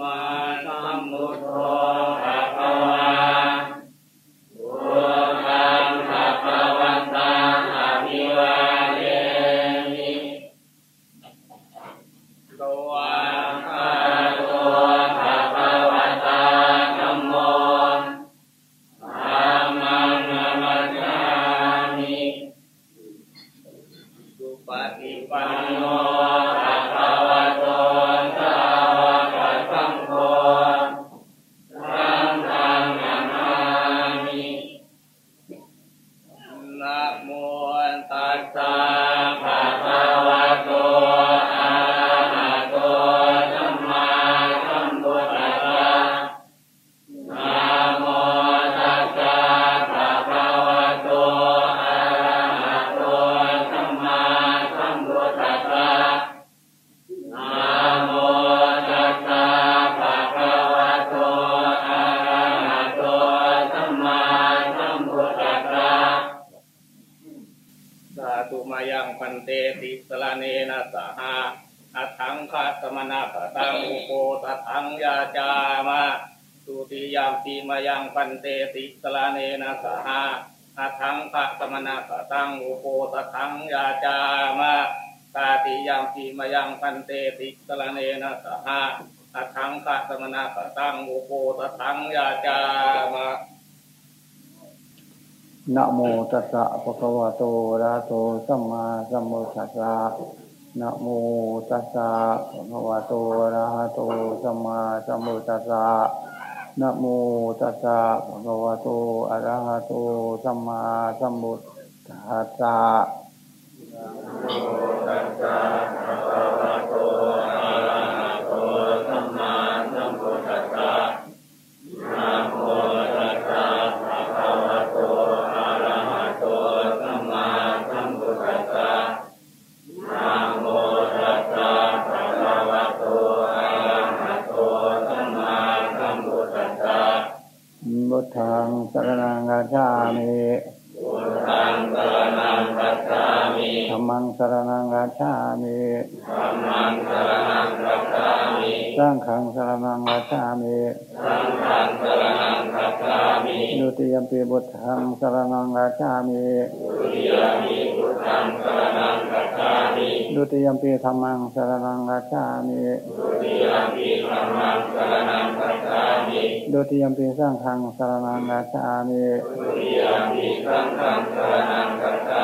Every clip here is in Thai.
ม เนนะสหาอัตถังคาสมณะปะตังอุโปตถังยาจามะนะโมตัสสะภะคะวะโตอะระหะโตสัมมาสัมพุทธัสสะนะโมตัสสะภะคะวะโตอะระหะโตสัมมาสัมพุทธัสสะนะโมตัสสะภะคะวะโตอะระหะโตสัมมาสัมพุทธัสสะบุตทั งสรนังกั จฉามิธรรมังสรนังกัจฉามิสังฆังสรนังกัจฉามิดุติยมปีบุตทังสรนังกัจฉามิดุติยมปีธรรมังสรนังกัจฉามิดุติยมปีสังฆังสรนังกัจฉามิต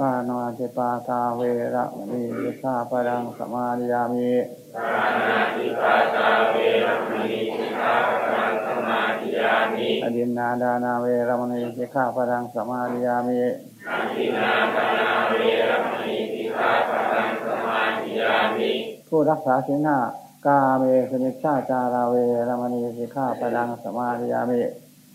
ปานาติปาตาเวระมณียิคาปรังสมาธิยามิอดินนาดานาเวระมณียิคาปรังสมาธิยามิผู้รักษาศีลห้ากาเมสมิชฌาจาราเวระมณียิคาปรังสมาธิยามิ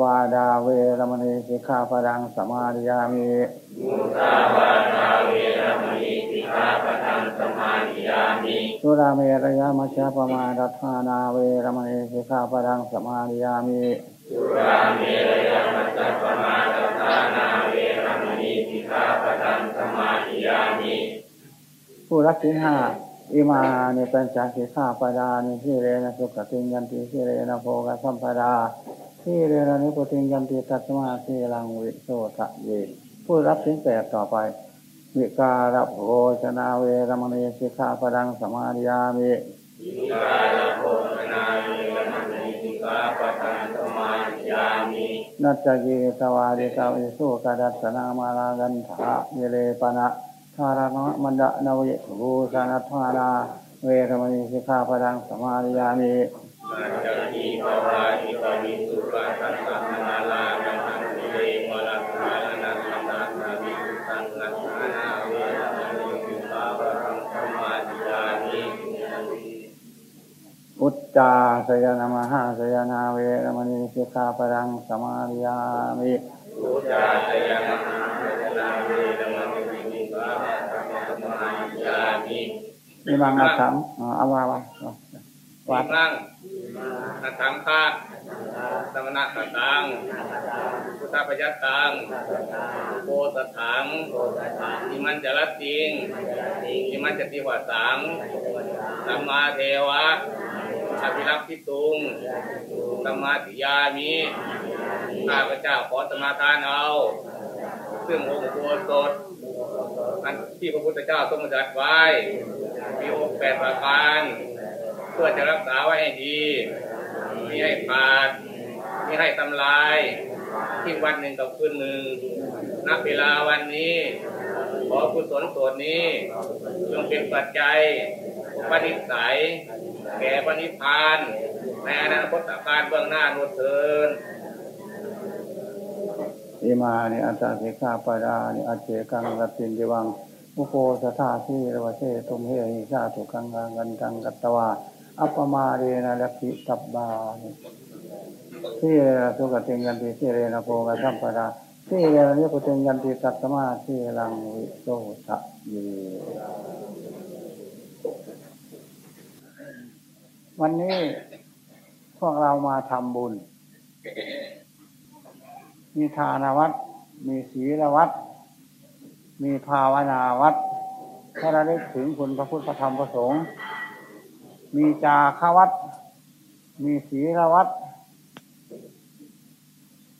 วาดาเวรมณีสิกขาปดังสมาธิยามิสุราเมรยามัชฌปมาดัฏฐานาเวรมณีสิกขาปดังสมาธิยามิผู้รักศีลห้าอิมานิปัญจสิกขาปดานิที่เรนะสุขติงยันติที่เรนะโภกสัมปดา ที่เรนะนิพุติงยันติตัสมาที่ลังวิโสทะเยผู้รับศีลแปดต่อไป วิการะโภชนาเวรมณีสิกขาปดังสมาธิยามินัจจเยสวาดิกาวิสุกดัสสนามาลากันถาเยเลปนะทารณะมันดะนวิภูสานัทธานาเวรมณีสิกขาปดังสมาธิยามิ สนาจารีภาวาอิปวิสุราตัสสะนาลาคันตังสิเรวรัสสานันตนาสาวิสุตังรัสสานาเวรมณีสิกขาปะทังสมาธิยามิอุจจาสยนามหาสยนาเวรมณีสิกขาปรังสมาธิยามิอุจาตยานานาเวรมณีสิกขาปะทังสมาธิยามิมีบางอาถรรพ์อ๋อเอาว่าว่า ว่านั่งนัตังคาสมณะตังพุทธปยัตตังโกสถังอิมันจรติงอิมันจติวสังสัมมาเทวะอภิรักษิตุงสัมมาติยามิข้าพเจ้าขอสมาทานเอา ซึ่งองค์โบสถอันที่พระพุทธเจ้าทรงจัดไว้ มีองค์แปดประการ เพื่อจะรักษาไว้ให้ดีไม่ให้ขาดไม่ให้ทำลายทิ้งวันหนึ่งกับคืนหนึ่งนับเวลาวันนี้ ขอกุศลส่วนนี้จงเป็นปัจจัยปณิสัย แก่ปณิพาน ในอนาคตการเบื้องหน้าโนเทินอิมาเนอัตตาสิกขาปราเนอัจเจกังกัตตินจิวังมุโคสถาที่ระวเชตุมเฮหิชาตุกังกังกันตังกัตตวา อัปมาเรนะลักิตับบาที่เรนะสุกติงกันติที่เรนะโพกสัมปราที่เรนะนิพุติงกันติตัตมาที่ลังวิโสทะเยวันนี้พวกเรามาทำบุญ มีทานวัด มีศีลวัด มีภาวนาวัดถ้าเราได้ถึงคุณพระพุทธพระธรรมพระสงฆ์ มีจาควัด มีศีลวัด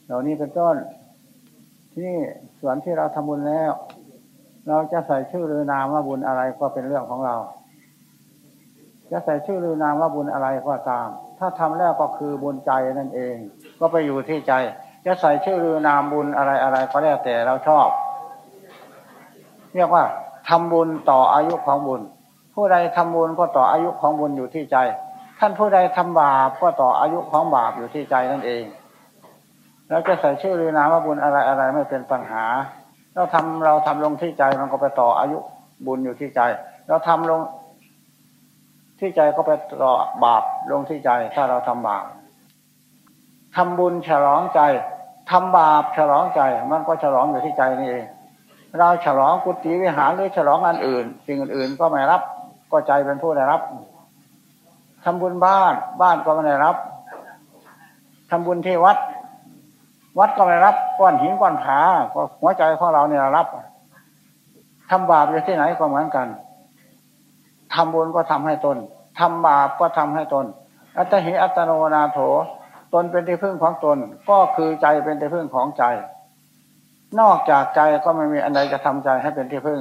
เหล่านี้เป็นต้น ที่ส่วนที่เราทำบุญแล้ว เราจะใส่ชื่อหรือนามว่าบุญอะไรก็เป็นเรื่องของเรา จะใส่ชื่อหรือนามว่าบุญอะไรก็ตาม ถ้าทำแล้วก็คือบุญใจนั่นเอง ก็ไปอยู่ที่ใจ จะใส่ชื่อหรือนามบุญอะไรอะไรก็แล้วแต่เราชอบ เรียกว่าทำบุญต่ออายุของบุญ ผู้ใดทำบุญก็ต่ออายุของบุญอยู่ที่ใจ ท่านผู้ใดทำบาปก็ต่ออายุของบาปอยู่ที่ใจนั่นเองเราจะใส่ชื่อหรือนามว่าบุญอะไรอะไรไม่เป็นปัญหา เราทำเราทำลงที่ใจมันก็ไปต่ออายุบุญอยู่ที่ใจ เราทำลงที่ใจก็ไปต่อบาปลงที่ใจ ถ้าเราทำบาปทำบุญฉลองใจทำบาปฉลองใจ มันก็ฉลองอยู่ที่ใจนี่เองเราฉลองกุฏิวิหารหรือฉลองอันอื่น สิ่งอื่นๆก็ไม่รับ ก็ใจเป็นผู้ได้รับทำบุญบ้านบ้านก็ไม่ได้รับทำบุญที่วัด วัดก็ไม่รับก้อนหินก้อนผาก็หัวใจของเราเนี่ยรับทำบาปอยู่ที่ไหนก็เหมือนกันทำบุญก็ทำให้ตนทำบาปก็ทำให้ตน อัตหิอัตโนนาโถ ตนเป็นที่พึ่งของตน ก็คือใจเป็นที่พึ่งของใจ นอกจากใจก็ไม่มีอันใดจะทำใจให้เป็นที่พึ่ง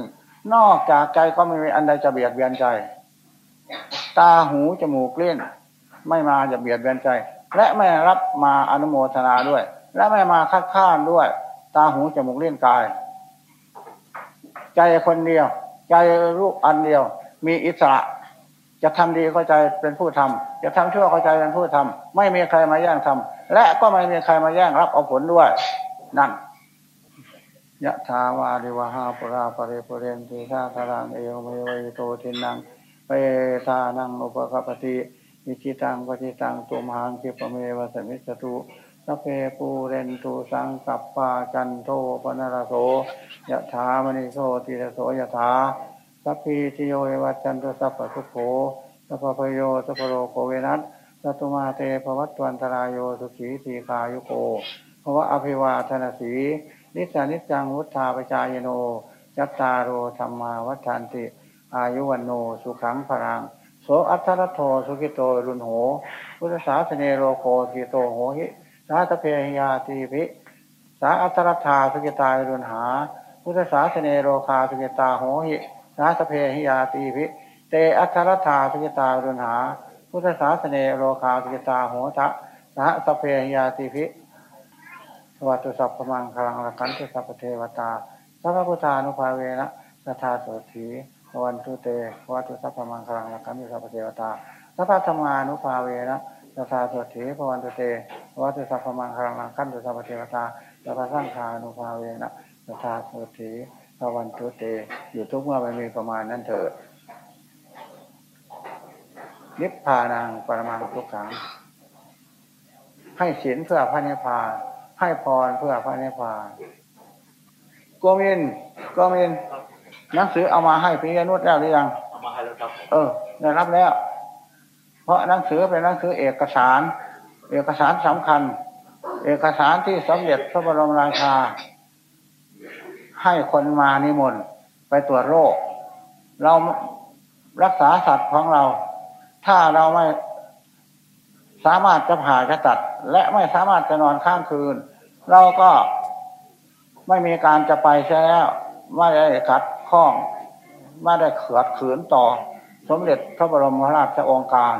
นอกจากใจก็ไม่มีอันใดจะเบียดเบียนใจ ตาหูจมูกเล่นไม่มาจะเบียดเบียนใจ และไม่รับมาอนุโมทนาด้วย และไม่มาคัดค้านด้วย ตาหูจมูกเล่นกาย ใจคนเดียว ใจรูปอันเดียว มีอิสระจะทำดีก็ใจเป็นผู้ทำจะทำชั่วก็ใจเป็นผู้ทำไม่มีใครมาแย่งทำและก็ไม่มีใครมาแย่งรับเอาผลด้วย นั่น ยะถาวาริวหาปุราปริปุเรนติชาคารังเอวเมวิโตทินังเปตานังอุปะกัปปะติ อิจฉิตังปัตถิตังตุมหัง ขิปปะเมวะ สะมิชฌะตุ สัพเพปูเรนตุสังกัปปาจันโทปัณณะระโสยะถา มะณิโชติระโสยะถาสัพพีติโย วิวัชชันตุสัพพะทุกโขสัพพะภะโยสัพพะโรโค วินัสสะตุมาเต ภะวัตวันตะราโยสุขี ทีฆายุโก ภะวะ อะภิวาทะนะสีลิสสะ นิจจังวุฑฒาปะจายิโนจัตตาโรธัมมาวัฑฒันติ อายุวัณโณ สุขังพะลังโสอัตถะลัทโธ สุขิโต วิรุฬโหพุทธะสาสะเน อะโรโค สุขิโตโหหิสะหะ สัพเพหิ ญาติภิสาอัตถะลัทธาสุขิตา วิรุฬหา พุทธะสาสะเน อะโรคาสุขิตาโหหิสะหะ สัพเพหิ ญาติภิเตอัตถะลัทธาสุขิตา วิรุฬหา พุทธะสาสะเน อะโรคาสุขิตาโหถะสะหะ สัพเพหิ ญาติภิ วัสดุสัพพมังคลังละกันตุสัพพเทวตาสัพพุทธานุภาเวนะสัทธาโสถีวันตุเตวัตุสัพพมังคลังละกันตุสัพพเทวตาสัพพธรรมานุภาเวนะสัตถาสถีพวันตุเตวัตุสัพพมังคารังขั้นตุสัพพเทวตาตถาสร้งคานุภาเวนะตถาสถีพวันตุเตอยู่ทุกเมื่อไม่มีประมาณนั้นเถิดนิพพานังปรมังทุกขังให้ศีลเพื่อพระนิพพาน ให้พรเพื่อพระนิพพานโกมินโกมินหนังสือเอามาให้พี่นุชแล้วหรือยังเอามาให้แล้วครับเออได้รับแล้ว เพราะหนังสือเป็นหนังสือเอกสาร เอกสารสำคัญ เอกสารที่สมเด็จพระบรมราชา ให้คนมานิมนต์ไปตรวจโรค เรารักษาสัตว์ของเรา ถ้าเราไม่ สามารถจะผ่าจะตัด และไม่สามารถจะนอนข้างคืน เราก็ไม่มีการจะไปใช่แล้วไม่ได้ขัดข้องไม่ได้เขือดขืนต่อ สมเด็จพระบรมราชโองการ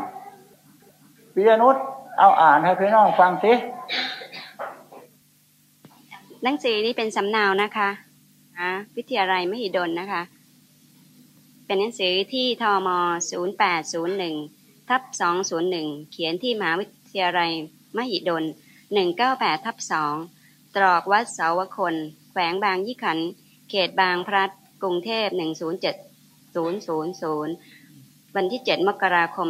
ปิยนุษย์เอาอ่านให้พี่น้องฟังสิหนังสือนี้เป็นสำนาวนะคะวิทยาลัยมหิดลนะคะ เป็นหนังสือที่ทม0801 ทับ201เขียนที่มหาวิทยาลัยมหิดล198ทับ2ตรอกวัดเสาวคน แขวงบางยี่ขัน เขตบางพลัด กรุงเทพ107000วันที่7มกราคม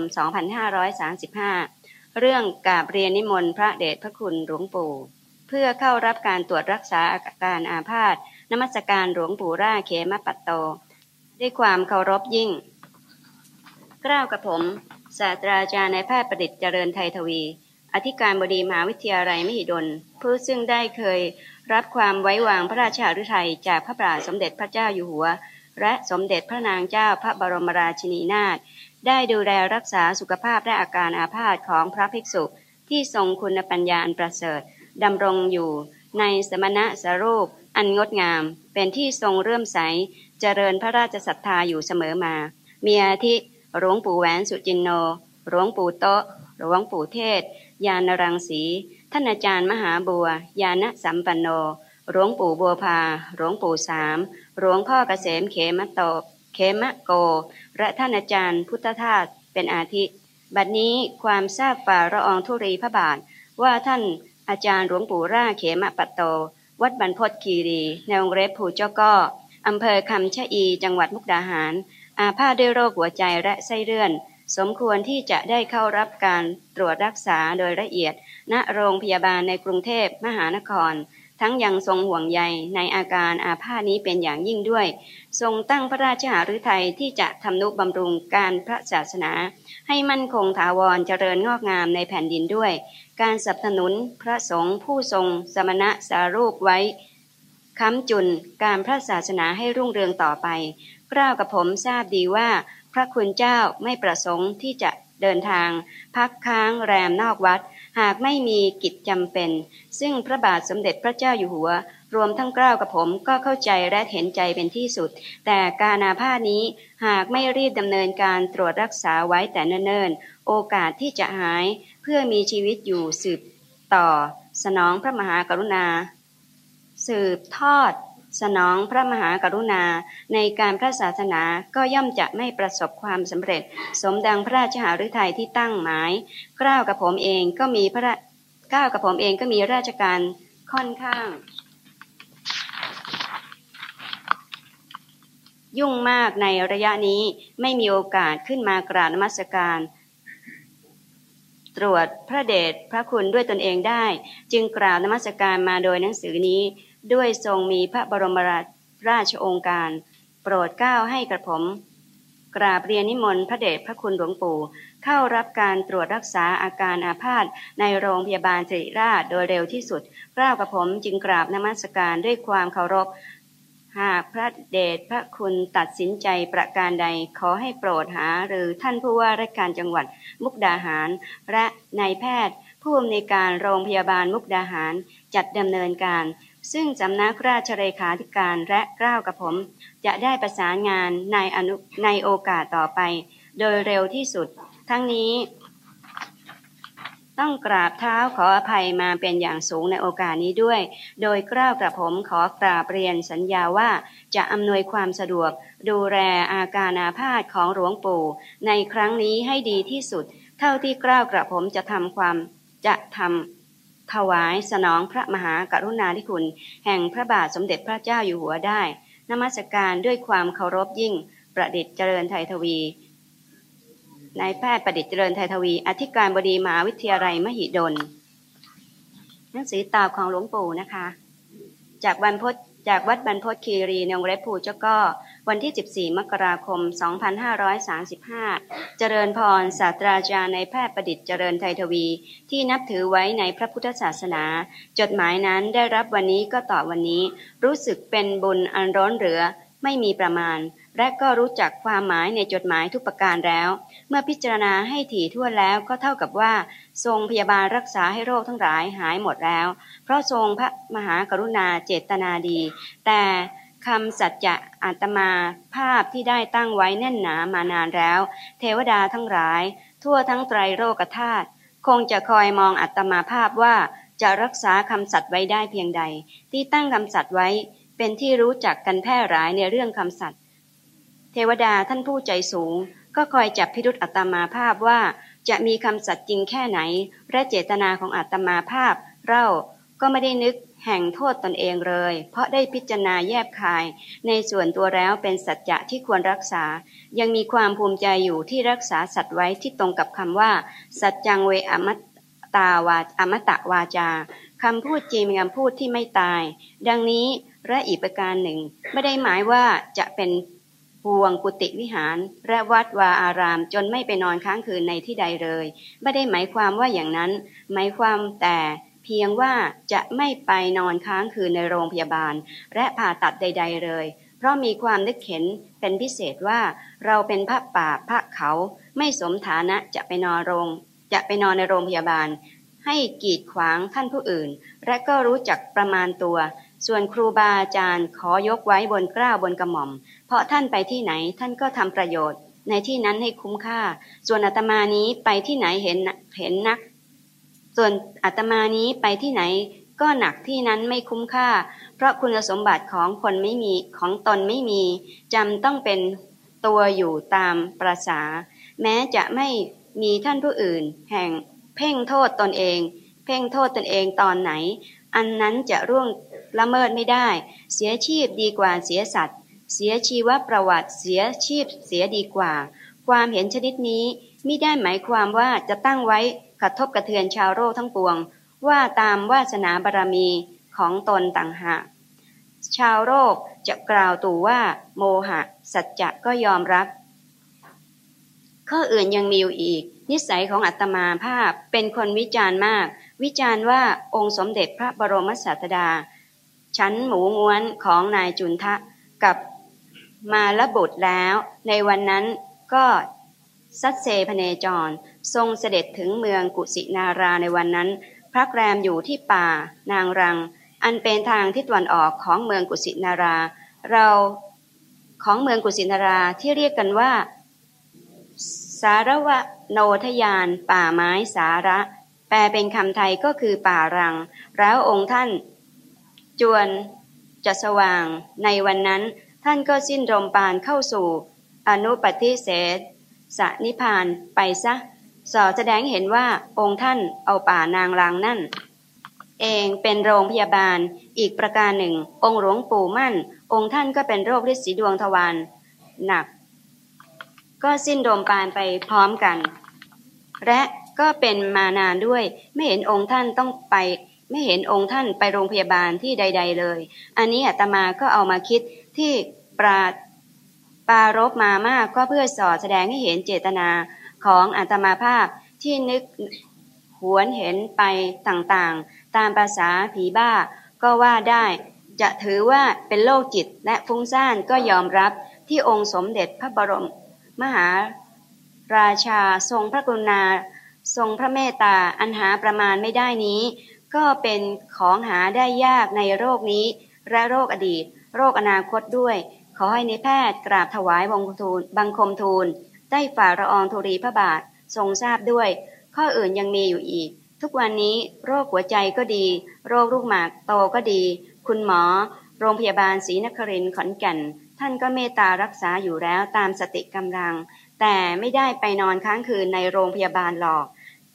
2535เรื่องกาบเรียนนิมนต์พระเดชพระคุณหลวงปู่เพื่อเข้ารับการตรวจรักษาอาการอาพาธนมัสการหลวงปู่ร่าเขมปัตโต ด้วยความเคารพยิ่ง กล้าวกับผม ศาสตราจารย์นายแพทย์ประดิษฐ์เจริญไทยทวี อธิการบดีมหาวิทยาลัยมหิดล ผู้ซึ่งได้เคยรับความไว้วางพระราชาฤทัยจากพระบาทสมเด็จพระเจ้าอยู่หัว และสมเด็จพระนางเจ้าพระบรมราชินีนาถได้ดูแลรักษาสุขภาพและอาการอาภาษของพระภิกษุ ที่ทรงคุณปัญญาอันประเสริฐดำรงอยู่ในสมณะสรูป อันงดงาม เป็นที่ทรงเรื่มใส เจริญพระราชศรัทธาอยู่เสมอมา มีอาทิ หลวงปู่แหวนสุจินโน หลวงปู่โตหลวงปู่เทศ ยานรังสี ท่านอาจารย์มหาบัว ยาณสัมปันโน หลวงปู่บัวพา หลวงปู่สาม หลวงพ่อเกษมเขมโต เขมโก และท่านอาจารย์พุทธทาสเป็นอาทิ บัดนี้ความทราบฝ่าระอองธุรีพระบาท ว่าท่านอาจารย์หลวงปู่ร่าเขมปัตโต วัดบรรพตคีรี ในองเรภูเจ้าก็อำเภอคำชะอี จังหวัดมุกดาหาร อาพาธด้วยโรคหัวใจและไส้เลื่อน สมควรที่จะได้เข้ารับการตรวจรักษาโดยละเอียด ณโรงพยาบาลในกรุงเทพมหานคร ทั้งยังทรงห่วงใยในอาการอาภาษนี้เป็นอย่างยิ่งด้วย ทรงตั้งพระราชหฤทัยที่จะทำนุบำรุงการพระศาสนา ให้มั่นคงถาวรเจริญงอกงามในแผ่นดินด้วย การสนับสนุนพระสงฆ์ผู้ทรงสมณะสารูปไว้ค้ำจุนการพระศาสนาให้รุ่งเรืองต่อไป กล้าวกับผมทราบดีว่า พระคุณเจ้าไม่ประสงค์ที่จะเดินทาง พักค้างแรมนอกวัด หากไม่มีกิจจำเป็น ซึ่งพระบาทสมเด็จพระเจ้าอยู่หัว รวมทั้งกล้าวกับผมก็เข้าใจและเห็นใจเป็นที่สุด แต่การอาพาธนี้หากไม่รีบดำเนินการตรวจรักษาไว้แต่เนิ่นๆ โอกาสที่จะหายเพื่อมีชีวิตอยู่สืบต่อ สนองพระมหากรุณา สืบทอด สนองพระมหากรุณาในการพระศาสนาก็ย่อมจะไม่ประสบความสำเร็จ สมดังพระราชหฤทัยที่ตั้งหมายกล้าวกับผมเองก็มีพระก้าวกับผมเองก็มีราชการค่อนข้าง ยุ่งมากในระยะนี้ไม่มีโอกาสขึ้นมากราบนมัสการตรวจพระเดชพระคุณด้วยตนเองได้ จึงกราบนมัสการมาโดยหนังสือนี้ ด้วยทรงมีพระบรมราชองค์การ โปรดเกล้าให้กระผม กราบเรียนนิมนต์พระเดชพระคุณหลวงปู่ เข้ารับการตรวจรักษาอาการอาพาธในโรงพยาบาลสิริราชโดยเร็วที่สุดกล้ากระผมจึงกราบนมัสการด้วยความเคารพ หากพระเดชพระคุณตัดสินใจประการใดขอให้โปรดหาหรือท่านผู้ว่าราชการจังหวัดมุกดาหาร และนายแพทย์ผู้อำนวยการโรงพยาบาลมุกดาหารจัดดำเนินการ ซึ่งสำนักราชเลขาธิการและกล้าวกับผม จะได้ประสานงานในอนุในโอกาสต่อไป โดยเร็วที่สุด ทั้งนี้ ต้องกราบเท้าขออภัยมาเป็นอย่างสูงในโอกาสนี้ด้วย โดยกล้าวกระผมขอกราบเรียนสัญญาว่าจะอำนวยความสะดวก ดูแลอาการอาพาธของหลวงปู่ ในครั้งนี้ให้ดีที่สุด เท่าที่กล้าวกระผมจะทำความจะทำ ถวายสนองพระมหากรุณาธิคุณ แห่งพระบาทสมเด็จพระเจ้าอยู่หัวได้ นมัสการด้วยความเคารพยิ่ง ประดิษฐ์เจริญไทยทวีนายแพทย์ประดิษฐ์เจริญไทยทวี อธิการบดีมหาวิทยาลัยมหิดล หนังสือตาของหลวงปู่นะคะ จากวันพศ จากวัดบรรพตคีรีนงเรภูเจ้าก็วันที่ 14 มกราคม 2535 เจริญพรศาสตราจารย์ในแพทย์ประดิษฐ์เจริญไทยทวี ที่นับถือไว้ในพระพุทธศาสนา จดหมายนั้นได้รับวันนี้ก็ต่อวันนี้ รู้สึกเป็นบุญอันร้อนเหลือไม่มีประมาณ และก็รู้จักความหมายในจดหมายทุกประการแล้ว เมื่อพิจารณาให้ถี่ถ้วนแล้วก็เท่ากับว่า ทรงพยาบาลรักษาให้โรคทั้งหลายหายหมดแล้ว เพราะทรงพระมหากรุณาเจตนาดี แต่คำสัจจะอาตมาภาพที่ได้ตั้งไว้แน่นหนามานานแล้ว เทวดาทั้งหลาย ทั่วทั้งไตรโลกธาตุคงจะคอยมองอัตมาภาพว่าจะรักษาคำสัตว์ไว้ได้เพียงใด ที่ตั้งคำสัตว์ไว้เป็นที่รู้จักกันแพร่หลายในเรื่องคำสัตย์ เทวดาท่านผู้ใจสูง ก็คอยจับพิรุษอัตมาภาพว่าจะมีคำสัตย์จริงแค่ไหน และเจตนาของอัตมาภาพ เราก็ไม่ได้นึกแห่งโทษตนเองเลย เพราะได้พิจารณาแยบคาย ในส่วนตัวแล้วเป็นสัจจะที่ควรรักษา ยังมีความภูมิใจอยู่ที่รักษาสัตว์ไว้ที่ตรงกับคำว่า สัจจังเวอมตาวาอมตะวาจาคำพูดจริงเป็นคำพูดที่ไม่ตาย ดังนี้และอีกประการหนึ่ง ไม่ได้หมายว่าจะเป็น พวงกุฏิวิหาร และวัดวาอารามจนไม่ไปนอนค้างคืนในที่ใดเลย ไม่ได้หมายความว่าอย่างนั้น หมายความแต่เพียงว่าจะไม่ไปนอนค้างคืนในโรงพยาบาล และผ่าตัดใด ๆ เลย เพราะมีความนึกเห็นเป็นพิเศษว่าเราเป็นพระป่าพระเขา ไม่สมฐานะจะไปนอนโรง จะไปนอนในโรงพยาบาล ให้กีดขวางท่านผู้อื่น และก็รู้จักประมาณตัว ส่วนครูบาอาจารย์ขอยกไว้บนกล้าวบนกระหม่อม เพราะท่านไปที่ไหนท่านก็ทำประโยชน์ ในที่นั้นให้คุ้มค่า ส่วนอาตมานี้ไปที่ไหนเห็นเห็นนัก ส่วนอาตมานี้ไปที่ไหนก็หนักที่นั้นไม่คุ้มค่า เพราะคุณสมบัติของคนไม่มีของตนไม่มีจำต้องเป็นตัวอยู่ตามประษา แม้จะไม่มีท่านผู้อื่น แห่งเพ่งโทษตนเอง เพ่งโทษตนเองตอนไหน อันนั้นจะร่วงละเมิดไม่ได้ เสียชีพดีกว่าเสียสัตว์ เสียชีวประวัติเสียชีพเสียดีกว่า ความเห็นชนิดนี้ม่ได้หมายความว่าจะตั้งไว้กระทบกระเทือนชาวโลกทั้งปวง ว่าตามวาสนาบารรมีของตนต่างหากชาวโลกจะกล่าวตู่ว่า โมหะ สัจจะก็ยอมรับ ข้ออื่นยังมีอยู่อีก นิสัยของอัตมาภาพเป็นคนวิจารณ์มาก วิจารณ์ว่าองค์สมเด็จพระบรมศาสดา ชั้นหมูง้วนของนายจุนทะ กับ มาละบุตรแล้ว ในวันนั้นก็สัตเซพเนจร ทรงเสด็จถึงเมืองกุสินาราในวันนั้น พระแรมอยู่ที่ป่า นางรัง อันเป็นทางทิศตะวันออกของเมืองกุสินารา เราของเมืองกุสินาราที่เรียกกันว่า สารวะโนทยาน ป่าไม้สาระ แปลเป็นคำไทยก็คือป่ารัง แล้วองค์ท่าน จวนจะสว่างในวันนั้น ท่านก็สิ้นลมปานเข้าสู่ อนุปฏิเสธสนิพานไปซะสอแสดงเห็นว่าองค์ท่านเอาป่านางรางนั่น เองเป็นโรงพยาบาลอีกประการหนึ่ง องค์หลวงปู่มั่น องค์ท่านก็เป็นโรคฤทธิ์สีดวงทวารหนัก ก็สิ้นลมปานไปพร้อมกัน และก็เป็นมานานด้วยไม่เห็นองค์ท่านต้องไป ไม่เห็นองค์ท่านไปโรงพยาบาลที่ใด ๆ เลย อันนี้อาตมาก็เอามาคิด ที่ปราปารบมามากก็เพื่อสอดแสดงให้เห็นเจตนาของอาตมาภาพที่นึกหวนเห็นไปต่างๆ ตามภาษาผีบ้าก็ว่าได้จะถือว่าเป็นโรคจิตและฟุ้งซ่านก็ยอมรับที่องค์สมเด็จพระบรมมหาราชาทรงพระกรุณา ทรงพระเมตตาอันหาประมาณไม่ได้นี้ ก็เป็นของหาได้ยากในโรคนี้และโรคอดีต โรคอนาคตด้วย ขอให้ในแพทย์กราบถวายบังคมทูลบังคมทูล ได้ฝ่าระอองธุรีพระบาททรงทราบด้วย ข้ออื่นยังมีอยู่อีก ทุกวันนี้โรคหัวใจก็ดี โรคลูกหมากโตก็ดี คุณหมอ โรงพยาบาลศรีนครินทร์ขอนแก่น ท่านก็เมตตารักษาอยู่แล้วตามสติกำลัง แต่ไม่ได้ไปนอนค้างคืนในโรงพยาบาลหรอก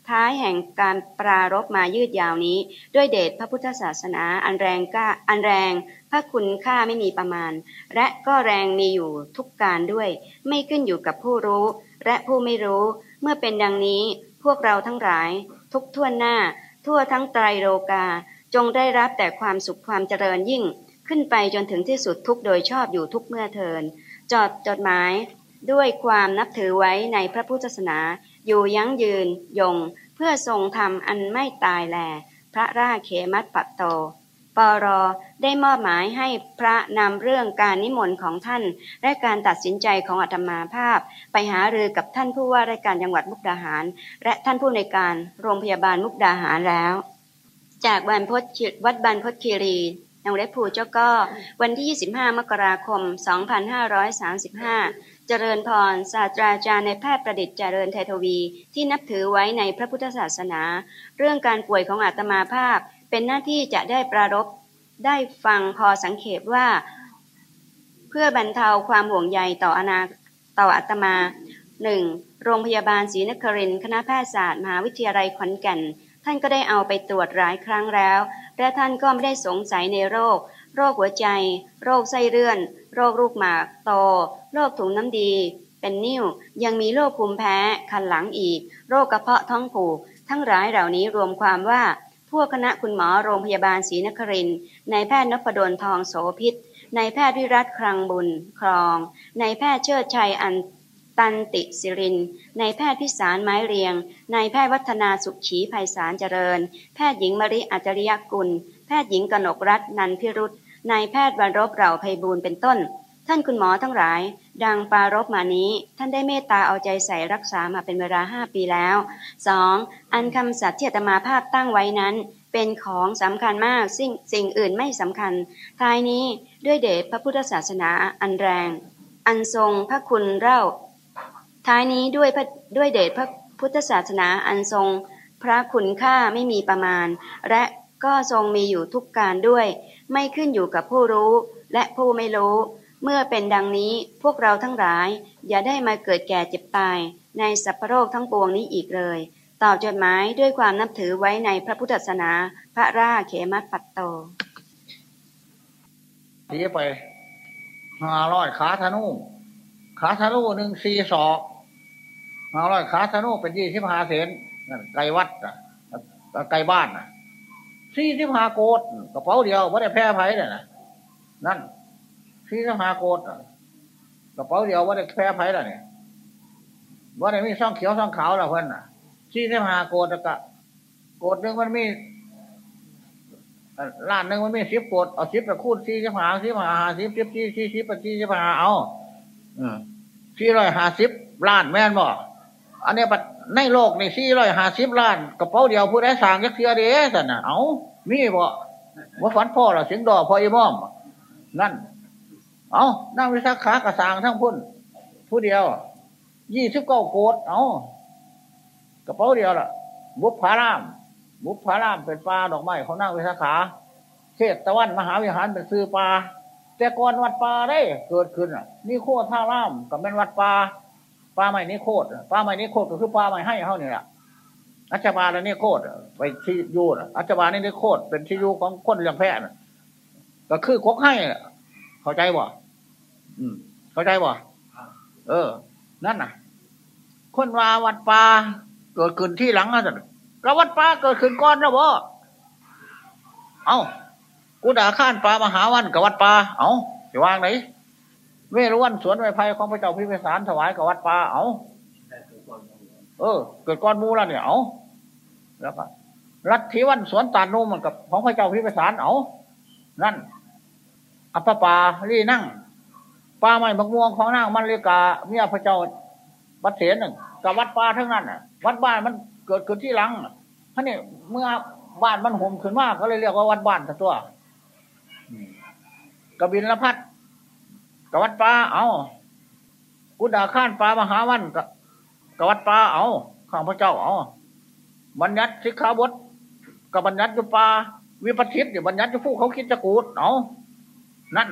ท้ายแห่งการปรารบมายืดยาวนี้ ด้วยเดชพระพุทธศาสนาอันแรงก้าอันแรงพระคุณค่าไม่มีประมาณ และก็แรงมีอยู่ทุกการด้วย ไม่ขึ้นอยู่กับผู้รู้ และผู้ไม่รู้ เมื่อเป็นดังนี้พวกเราทั้งหลาย ทุกทั่วหน้า ทั่วทั้งไตรโลกา จงได้รับแต่ความสุขความเจริญยิ่ง ขึ้นไปจนถึงที่สุดทุกโดยชอบอยู่ทุกเมื่อเทิน จอดจดหมายด้วยความนับถือไว้ในพระพุทธศาสนา อยู่ยั้งยืนยง เพื่อทรงธรรมอันไม่ตายแล พระราเขมัตปัตโตปรได้มอบหมายให้พระนำเรื่องการนิมนต์ของท่าน และการตัดสินใจของอาตมาภาพ ไปหารือกับท่านผู้ว่าราชการจังหวัดมุกดาหาร และท่านผู้ในการโรงพยาบาลมุกดาหารแล้ว จากบรรพตวัดบรรพตคีรีนางเล็บผูเจ้าก็ วันที่ 25 มกราคม 2535 จริญพร ศาสตราจารย์ในแพทย์ประดิษฐ์เจริญไททวี ที่นับถือไว้ในพระพุทธศาสนา เรื่องการป่วยของอาตมาภาพ เป็นหน้าที่จะได้ปรารบได้ฟังพอสังเขปว่า เพื่อบรรเทาความห่วงใยต่ออนาต่ออาตมา 1. โรงพยาบาลศรีนครินทร์คณะแพทยศาสตร์มหาวิทยาลัยขอนแก่น ท่านก็ได้เอาไปตรวจหลายครั้งแล้ว และท่านก็ไม่ได้สงสัยในโรค โรคหัวใจ โรคไส้เลื่อน โรคลูกหมากโต โรคถุงน้ำดี เป็นนิ่ว ยังมีโรคภูมิแพ้ คันหลังอีก โรคกระเพาะท้องผูก ทั้งหลายเหล่านี้รวมความว่า พวกคณะคุณหมอโรงพยาบาลศรีนครินนายแพทย์นพดลทองโสพิษนายแพทย์วิรัตครังบุญครองนายแพทย์เชิดชัยอันตันติสิรินนายแพทย์พิสารไม้เรียงนายแพทย์วัฒนาสุขฉีภัยสารเจริญ แพทย์หญิงมริอัจริยกุล แพทย์หญิงกนกรัตน์นันพิรุษ นายแพทย์บรรรบเหล่าไพบูลเป็นต้น ท่านคุณหมอทั้งหลาย ดังปารบมานี้ ท่านได้เมตตาเอาใจใส่รักษามาเป็นเวลาห้าปีแล้ว 2. อันคำสัตย์ที่อาตมาภาพตั้งไว้นั้น เป็นของสำคัญมากสิ่งสิ่งอื่นไม่สำคัญ ท้ายนี้ด้วยเดชพระพุทธศาสนาอันแรง อันทรงพระคุณเล่า ท้ายนี้ด้วยด้วยเดชพระพุทธศาสนาอันทรงพระคุณค่าไม่มีประมาณ และก็ทรงมีอยู่ทุกการด้วย ไม่ขึ้นอยู่กับผู้รู้และผู้ไม่รู้ เมื่อเป็นดังนี้พวกเราทั้งหลาย อย่าได้มาเกิดแก่เจ็บตาย ในสัพพโรคทั้งปวงนี้อีกเลย ตอบจดหมายด้วยความนับถือไว้ในพระพุทธศาสนา พระราเขมัตปัตโตตีไปห้าร้อยขาธนูขาธนูหนึ่งสี่ศอกห้าร้อยขาธนูเป็นยี่สิบห้าเซนนั่นไกลวัดอะไกลบ้านอะ สี่สิบห้าโกดกระเป๋าเดียวไม่ได้แพ้ไผ่เลยนะนั่นสี่สิบห้าโกดกระเป๋าเดียวไม่ได้แพ้ไผ่เลยเนี่ยว่าได้มีซ่องเขียวซ่องขาวละเพื่อนน่ะสี่สิบห้าโกดก็โกดหนึ่งมันมีล้านหนึ่งมันมีสิบโกดเอาสิบไปคูณสี่สิบห้าสิบห้าสิบสิบสี่สี่สิบสี่สิบห้าเอาสี่ร้อยห้าสิบล้านแม่นบ่อันนี้ปัด ในโลกในสี่ร้อยห้าสิบล้านกระเป๋าเดียวผู้ใดสั่งยักษ์เทียเด้สันน่ะเอามีบ่ว่าฝันพ่อหรอเสียงดอพ่ออีม่อม นั่น เอานั่งวิสาขากระสางทั้งพุ่น ผู้เดียวยี่สิบเก้าโกดเอากระเป๋าเดียวล่ะ บุพพาราม บุพพารามเป็นปลาดอกไม้เขานั่งวิสาขาเทศตะวันมหาวิหารเป็นซื้อปลาแต่ก่อนวัดปลาได้ เกิดขึ้นอะนี่โคตรท่ารามกับเป็นวัดปลา ปลาใหม่นี่โคตรปลาใหม่นี่โคตรก็คือปลาใหม่ให้เขาเนี่ยแหละอัจฉบาลนี่โคตรไปที่ยูนอัจฉบาลนี่นี่โคตรเป็นที่ยูของคนเลี้ยงแพะก็คือกกให้เข้าใจบ่อืม เข้าใจบ่เออ นั่นน่ะ คนว่าวัดปลาเกิดขึ้นที่หลังอะสิกวัดปลาเกิดขึ้นก่อนนะบ่เอ้ากูด่าข้านปลามหาวันกับวัดปลาเอ้าจะวางไหน เวรุวันสวนไม้ไผ่ของพระเจ้าพิมพิสารถวายกับวัดปลาเอ้าเออ เกิดก้อนมูแล้วเนี่ยเอ้าแล้วก็รัฐทิวันสวนตานุ่มกับของพระเจ้าพิมพิสารเอานั่น อัปปาลี่นั่งปลาไม้มะม่วงของนางมันเลกาเมียพระเจ้าบัดเสียนหนึ่งกับวัดปลาทั้งนั้นอะวัดบ้านมันเกิดขึ้นที่หลังท่านี่เมื่อบ้านมันห่มขึ้นมากก็เลยเรียกว่าวัดบ้านตัวกบินละพัด กวัดปลาเอากุดาข้านปลามหาวันกกวัดปลาเอาข้างพระเจ้าเอาบัญญัติสิกขาบทกับบัญญัติอยู่ปลาวิปัสสิตอยู่บัญญัติอยู่ผู้เขาคิดจะกูดเอานั่น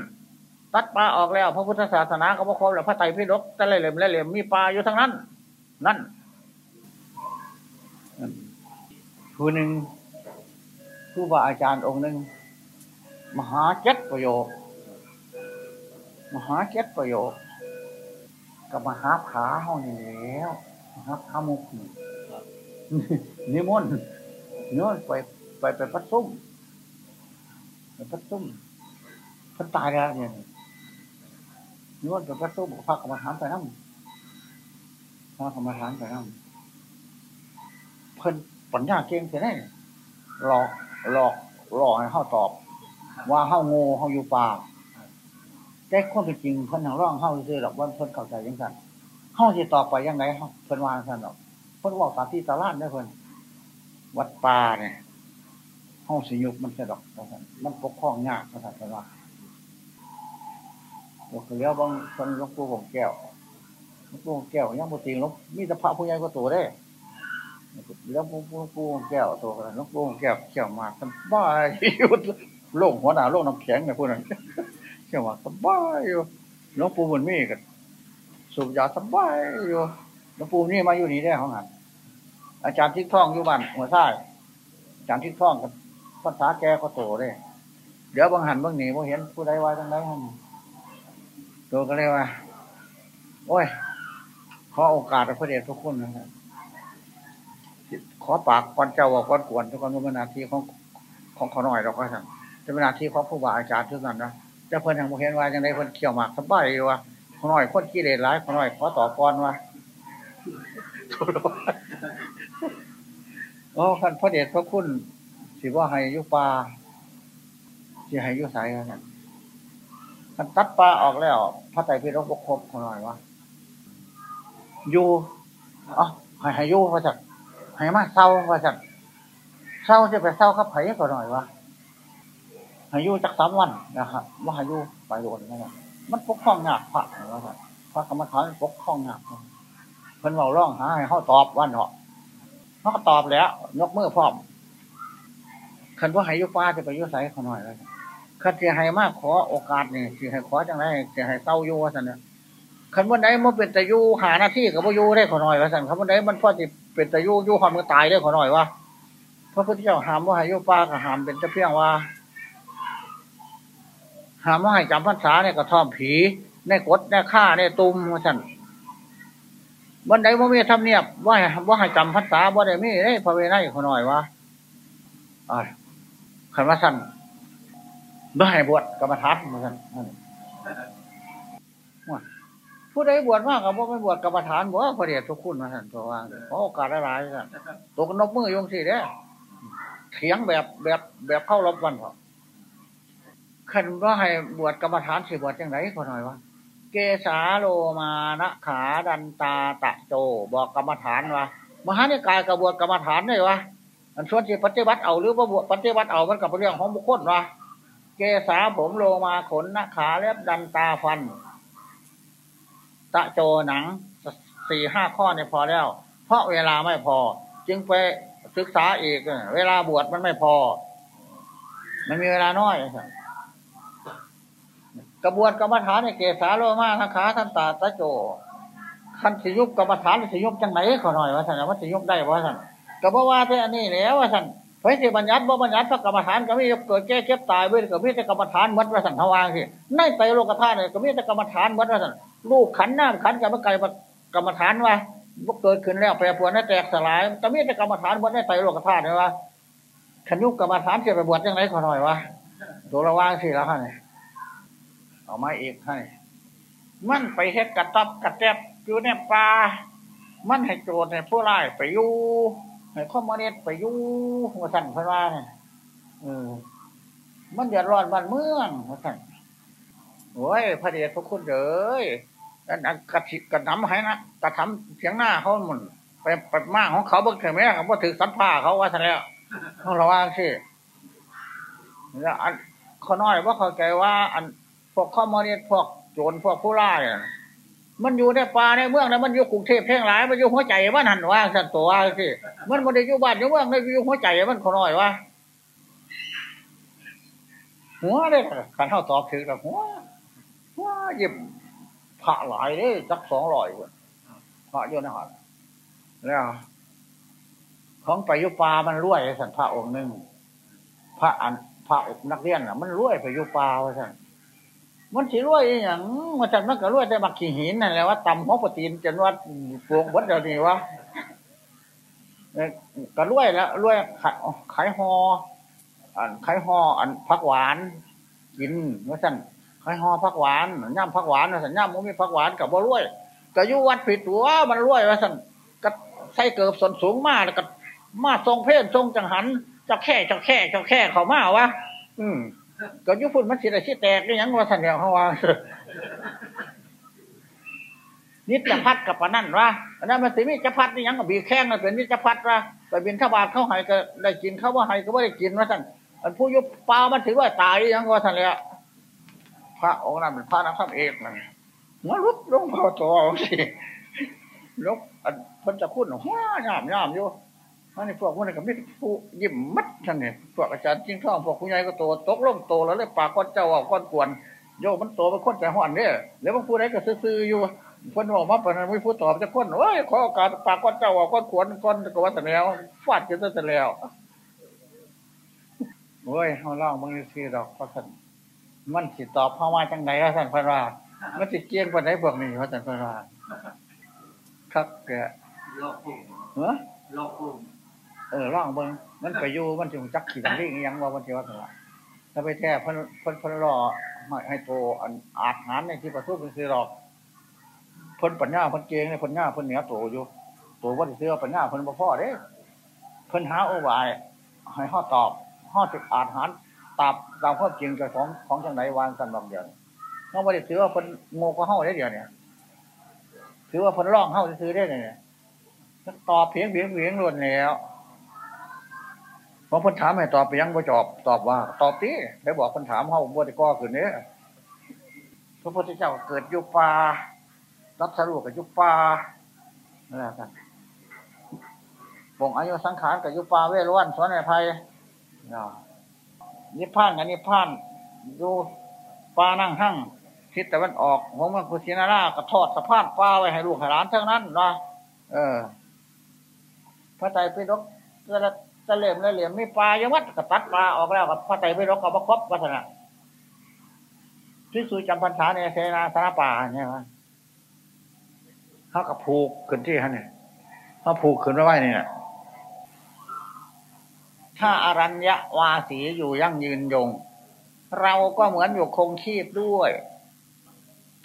ตัดปลาออกแล้ว พระพุทธศาสนาก็บ่ครบแล้วพระไตรปิฎกแต่ละเล่มละเล่มมีปลาอยู่ทั้งนั้น นั่นผู้หนึ่งผู้บาอาจารย์องค์หนึ่งมหาเจ็ดประโยค มหาเจ็ดประโยคกับมหาผาห้องนี้แล้วมหาพามุกนิมนต์นิมนต์ไปไปไปพัดซุ่มไปพัดซุ่มพันตายแล้วเนี่ยนิมนต์ไปพัดซุ่มพระกรรมฐานไปนั่งพระกรรมฐานไปนั่งเพิ่นปัญญาเก่งเสียแน่หลอกหลอกหลอกให้เข้าตอบ ว่าเข้าโง่เข้าอยู่ป่า แต่ความเป็นจริงเพิ่นทางร่องเข้าซื้อหรอกว่าเพิ่นเข้าใจยังไงเข้าที่ตอบไปยังไงเพิ่นวางสันหรอกเพิ่นบอกสาธิตลาดได้เพิ่นวัดป่าเนี่ยห้องสิยุบมันจะดอกมันปกครองยากภาษาเพิ่นว่าเลี้ยวบางคนหลวงปู่ของแก้วหลวงปู่ของแก้วยังบ่จริงหลวงมีแต่พระผู้ใหญ่ก็ตัวได้แล้วปูปูปูแก้วตัวกันลูกปูแก้วเขี่ยวมาสบายอยู่โล่งหัวหน้าโล่งน้ำแข็งเนี่ยพูดนั่น เขี่ยวมาสบายอยู่ลูกปูมันมีกันสูบยาสบายอยู่ลูกปูนี่มาอยู่นี่ได้ของหันอาจารย์ทิศท่องอยู่บ้านหัวใต้อาจารย์ทิศท่องกันภาษาแกก็โตได้เดี๋ยวบางหันบางหนีบางเห็นผู้ใดไว้ทั้งใดหันตัวก็เลยว่าโอ้ย ขอโอกาสพระเดชพระคุณนะครับขอปากก่อนเจ้าว่าก่อนกวนทุกคนเป็นนาทีของของขอหน่อยเราก็ทำเป็นนาทีของผู้บาอาจารย์ทุกนั้นนะ จะเพิ่นทางโมเห็นว่าอย่างไรเพิ่นเขี่ยวหมากสบายว่าขอหน่อยคนขี้เลร้ายขอหน่อยขอต่อก่อนว่าโอ้ขันพระเดชพระคุณสิว่าให้ยุปลาสิให้ยุสายกันขันตัดปลาออกแล้วพระไตรปิฎกครบขอหน่อยวะอยู่อ๋อให้ให้ยู่พระจักให้มาเศร้าว่าสั่นเศร้าจะไปเศร้ากับไผ่ก็หน่อยวะ ห้ยู่จักสามวันนะครับว่าห้ยู่ไปโดนนะครับมันปกคล้องหนักพระว่าสั่นพระกรรมฐานปกคล้องหนักเพิ่นเราร้องหาให้เขาตอบวันเหรอเขาตอบแล้ว ยกมือพร้อมคันว่าห้ยุป้าจะไปยุใส่เขาหน่อยเลยคันจะให้มากขอโอกาสนี่สิให้ขอจังไรจะให้เศร้ายู่ว่าสั่นเนี่ยคันวันไหนมันเป็นต่ยู่หาหน้าที่กับว่ายูได้ขอหน่อยว่าสันคันวันไหนมันพอจะเป็นต่ยู่ยู่ความมือตายได้ขอหน่อยว่าพระพุทธเจ้าหามว่าห้ยุป้ากับหามเป็นแต่เพียงว่า หาว่าให้จำพรรษาเนี่ยกระท่อมผี ในกดในฆ่าในตุมว่าสั่นวันไหนว่ามีทำเนียบว่าว่าให้จำพรรษาว่าได้มีได้พระเวไนขอหน่อยว่าอ่าขันว่าสั่นบ่ให้บวชกรรมฐานมือนกันผู้ใดบวชมากกับว่าไม่บวชกรรมฐานบ่พระเดชทุกคุณมาสั่นตัววางขอโอกาสหลายๆสั่นตัวกันนกมือยงสิเด้เถียงแบบแบบแบบเข้ารบวันพอ ขันว่าให้บวชกรรมฐานสิบวชยังไงขอหน่อยวะเกสาโลมานะขาดันตาตะโจบอกกรรมฐานวะมหานิกายกระบวชกรรมฐานเลยวะอันชวนที่ปฏิบัติเอาหรือว่าบวชปฏิบัติเอามันกับเรื่องของบุคคลวะเกษาผมโลมาขนนะขาเล็บดันตาฟัน ตะโจหนังสี่ห้าข้อเนี่ยพอแล้ว เพราะเวลาไม่พอ จึงไปศึกษาอีก เวลาบวชมันไม่พอ มันมีเวลาน้อย กระบวนกรรมฐานในเกษาโลมานะขาท่านตาตะโจขันสิยุบกรรมฐานสิยุบจังไหนขอหน่อยว่าท่านว่าสิยุบได้ว่าท่านก็บอกว่าที่อันนี้แล้วว่าท่านเฮ้ยสิบัญญัติบ่บัญญัติพระกรรมฐานก็มีเกิดแก่เก็บตายเว้ยก็มีแต่กรรมฐานวัดว่าสันทวางสิในไตโลกธาตุเนี่ยก็มีแต่กรรมฐานวัดว่าสันลูกขันน้ำขันกับไก่กรรมฐานว่าเกิดขึ้นแล้วแปรปรวนแตกสลายก็มีแต่กรรมฐานวัดในไตโลกธาตุเนี่ยว่าขันยุกกรรมฐานจะไปบวชยังไงขอหน่อยวะตัวระว่างสิแล้วฮะเนี่ย เอามาอีกให้ มันไปเฮ็ดกระตับกระแทบอยู่ในป่ามันให้โจรเนี่ยผู้ร้ายไปอยู่ให้ข้อมเนตไปยู่หัวสั่นพระว่าเนี่ยเออ มันเดือดร้อนบ้านเมืองหัวสั่นโอ้ยพระเดชพระคุณเด้ยอันกระถิกระน้ำให้นะกระทำเสียงหน้าเขาหมุนไปไปมากของเขาเบิกเถอะแม่เขาถือสันผ้าเขาว่าซะแล้วต้องระวังสิแล้วอันเขาน้อยว่าเขาใจว่า อัน พวกข้อมเนตพวกโจรพวกผู้ร้ายมันอยู่ในป่าในเมืองแล้วมันอยู่กรุงเทพเพ่งหลาย มันอยู่หัวใจมันหันว่างสันตัวว่างสิมันมันได้อยู่บ้านอยู่เมืองได้อยู่หัวใจมันขอน่อยว่าหัวเลยขันเท่าตอบถือกับหัวว้าหยิบพระหลายเลยสักสองร้อยคนพระโยนหอดแล้วของไปยุปามันรวยสันพระองค์หนึ่งพระอันพระนักเรียนอะ มันรวยไปยุปาว่าสัน มันสิรวยอย่างมันจันมันก็รวยแต่มาขี่หินนั่นแหละว่าตำหัวปตีนจนว่าปวงวัดเดี๋ยวนี้วะก็รวยแล้วรวยขายขายหออันขายหออันพักหวาน กินว่าสั่นขายหอพักหวานย่ำพักหวานว่าสั่นย่ำมันมีพักหวานกับบ่รวยก็อยู่วัดผิดตัวมันรวยว่าสั่นก็ใส่เกิบส่วนสูงมากแล้วก็มาทรงเพศทรงจังหันจะแค่จะแค่จะแค่เขามาวะอืม ก็ยุฟุนมันสิได้สิแตกนี่ยังว่าสันเดียวเขาว่านิจพัดกับปนั่นวะอันนั้นมันสิมีจพัดนี่ยังกับบีแข้งนั่นเป็นนิจพัดวะไปบินข้าบาทเข้าหายก็ได้กินเข้าว่าหายก็ไม่ได้กินว่าสันอันผู้ยุบปลามันถือว่าตายยังว่าสันเลยพระองค์นั้นเป็นพระนักธรรมเอกนั่นหัวลุกลงพอตัวสิลุกอันพันจะคุ้นหัวยามยามอยู่ อันนี้พวกมันก็ไม่ผู้ยิ้มมัดท่านเนี่ยพวกอาจารย์จิ้งท่องพวกคุณยายก็โตตกลงโตแล้วเลยปากก้อนเจ้าออกก้อนกวนโยมันโตเป็นคนใจห่อนเนี่ยแล้วบางผู้ใดก็ซื่ออยู่คนบอกมาเป็นไม่พูดตอบจะคนโอ้ยขอโอกาสปากก้อนเจ้าออกก้อนกวนก้อนกวนแต่แล้วฟาดกันแต่แล้วโอ้ยเขาเล่าบางทีดอกเพราะท่านมันสิตอบเข้ามาจังไหนวะท่านพระรามันสิเกียงคนไหนพวกนี้วะท่านพระราครับแกโลกกุ้งเฮ้อโลกกุ้ง เออร่องเบิ้งมันไปอยู่มันถึงจักขี่ตังลิ่งยังว่ามันจะว่าสละถ้าไปแท้เพิ่นเพิ่นเพิ่นรอให้ให้โตอันอาจหารในที่ประทุเป็นคือหรอกเพิ่นปัญญาเพิ่นเก่งในเพิ่นญาเพิ่นเหนือโตอยู่โตว่าสิเสื้อปัญญาเพิ่นบ่พอเด้เพิ่นหาโอวายให้ฮอตอบฮอดสิอาจหารตามตามข้อจริงกับของของจังไหนวางกันบางเดียวน้องบ่ได้ถือเพิ่นโง่กว่าเฮาได้เดียวเนี่ยถือว่าเพิ่นร้องเฮาซื้อได้เนี่ยตอบเพียงเพียงเพียงล้วนแล้ว พอเพิ่นถามให้ตอบไปยังบ่ตอบตอบว่า ตอบติได้บอกเพิ่นถามเฮาบ่ได้ก่อขึ้นเด้พระพุทธเจ้าเกิดยู่ป่ารับสรู้กับยู่ป่านั่นแหละกันบ่งอายุสังขารกับยู่ป่าเวรวันสอนในภัยนิพพานกับนิพพานอยู่ป่านั่งหั่งทิศตะวันออกหัวมืองกุสินาราก็ทอดสะพานป่าไว้ให้ลูกให้หลานทั้งนั้นนะเออ พระไตรปิฎก จะจะเหลี่ยมเลยเหลี่ยมมีปลายังวัดก็ตัดปลาออกแล้วกับพระไตรปิฎกก็ประคบวัฒนะที่สุจำพรรษาในเสนาสนะป่าเนี่ยนะเขากับผูกขึ้นที่ฮะเนี่ยเขาผูกขึ้นไว้ไว้เนี่ยถ้าอารัญญวาสีอยู่ยั่งยืนยง เราก็เหมือนอยู่คงชีพด้วย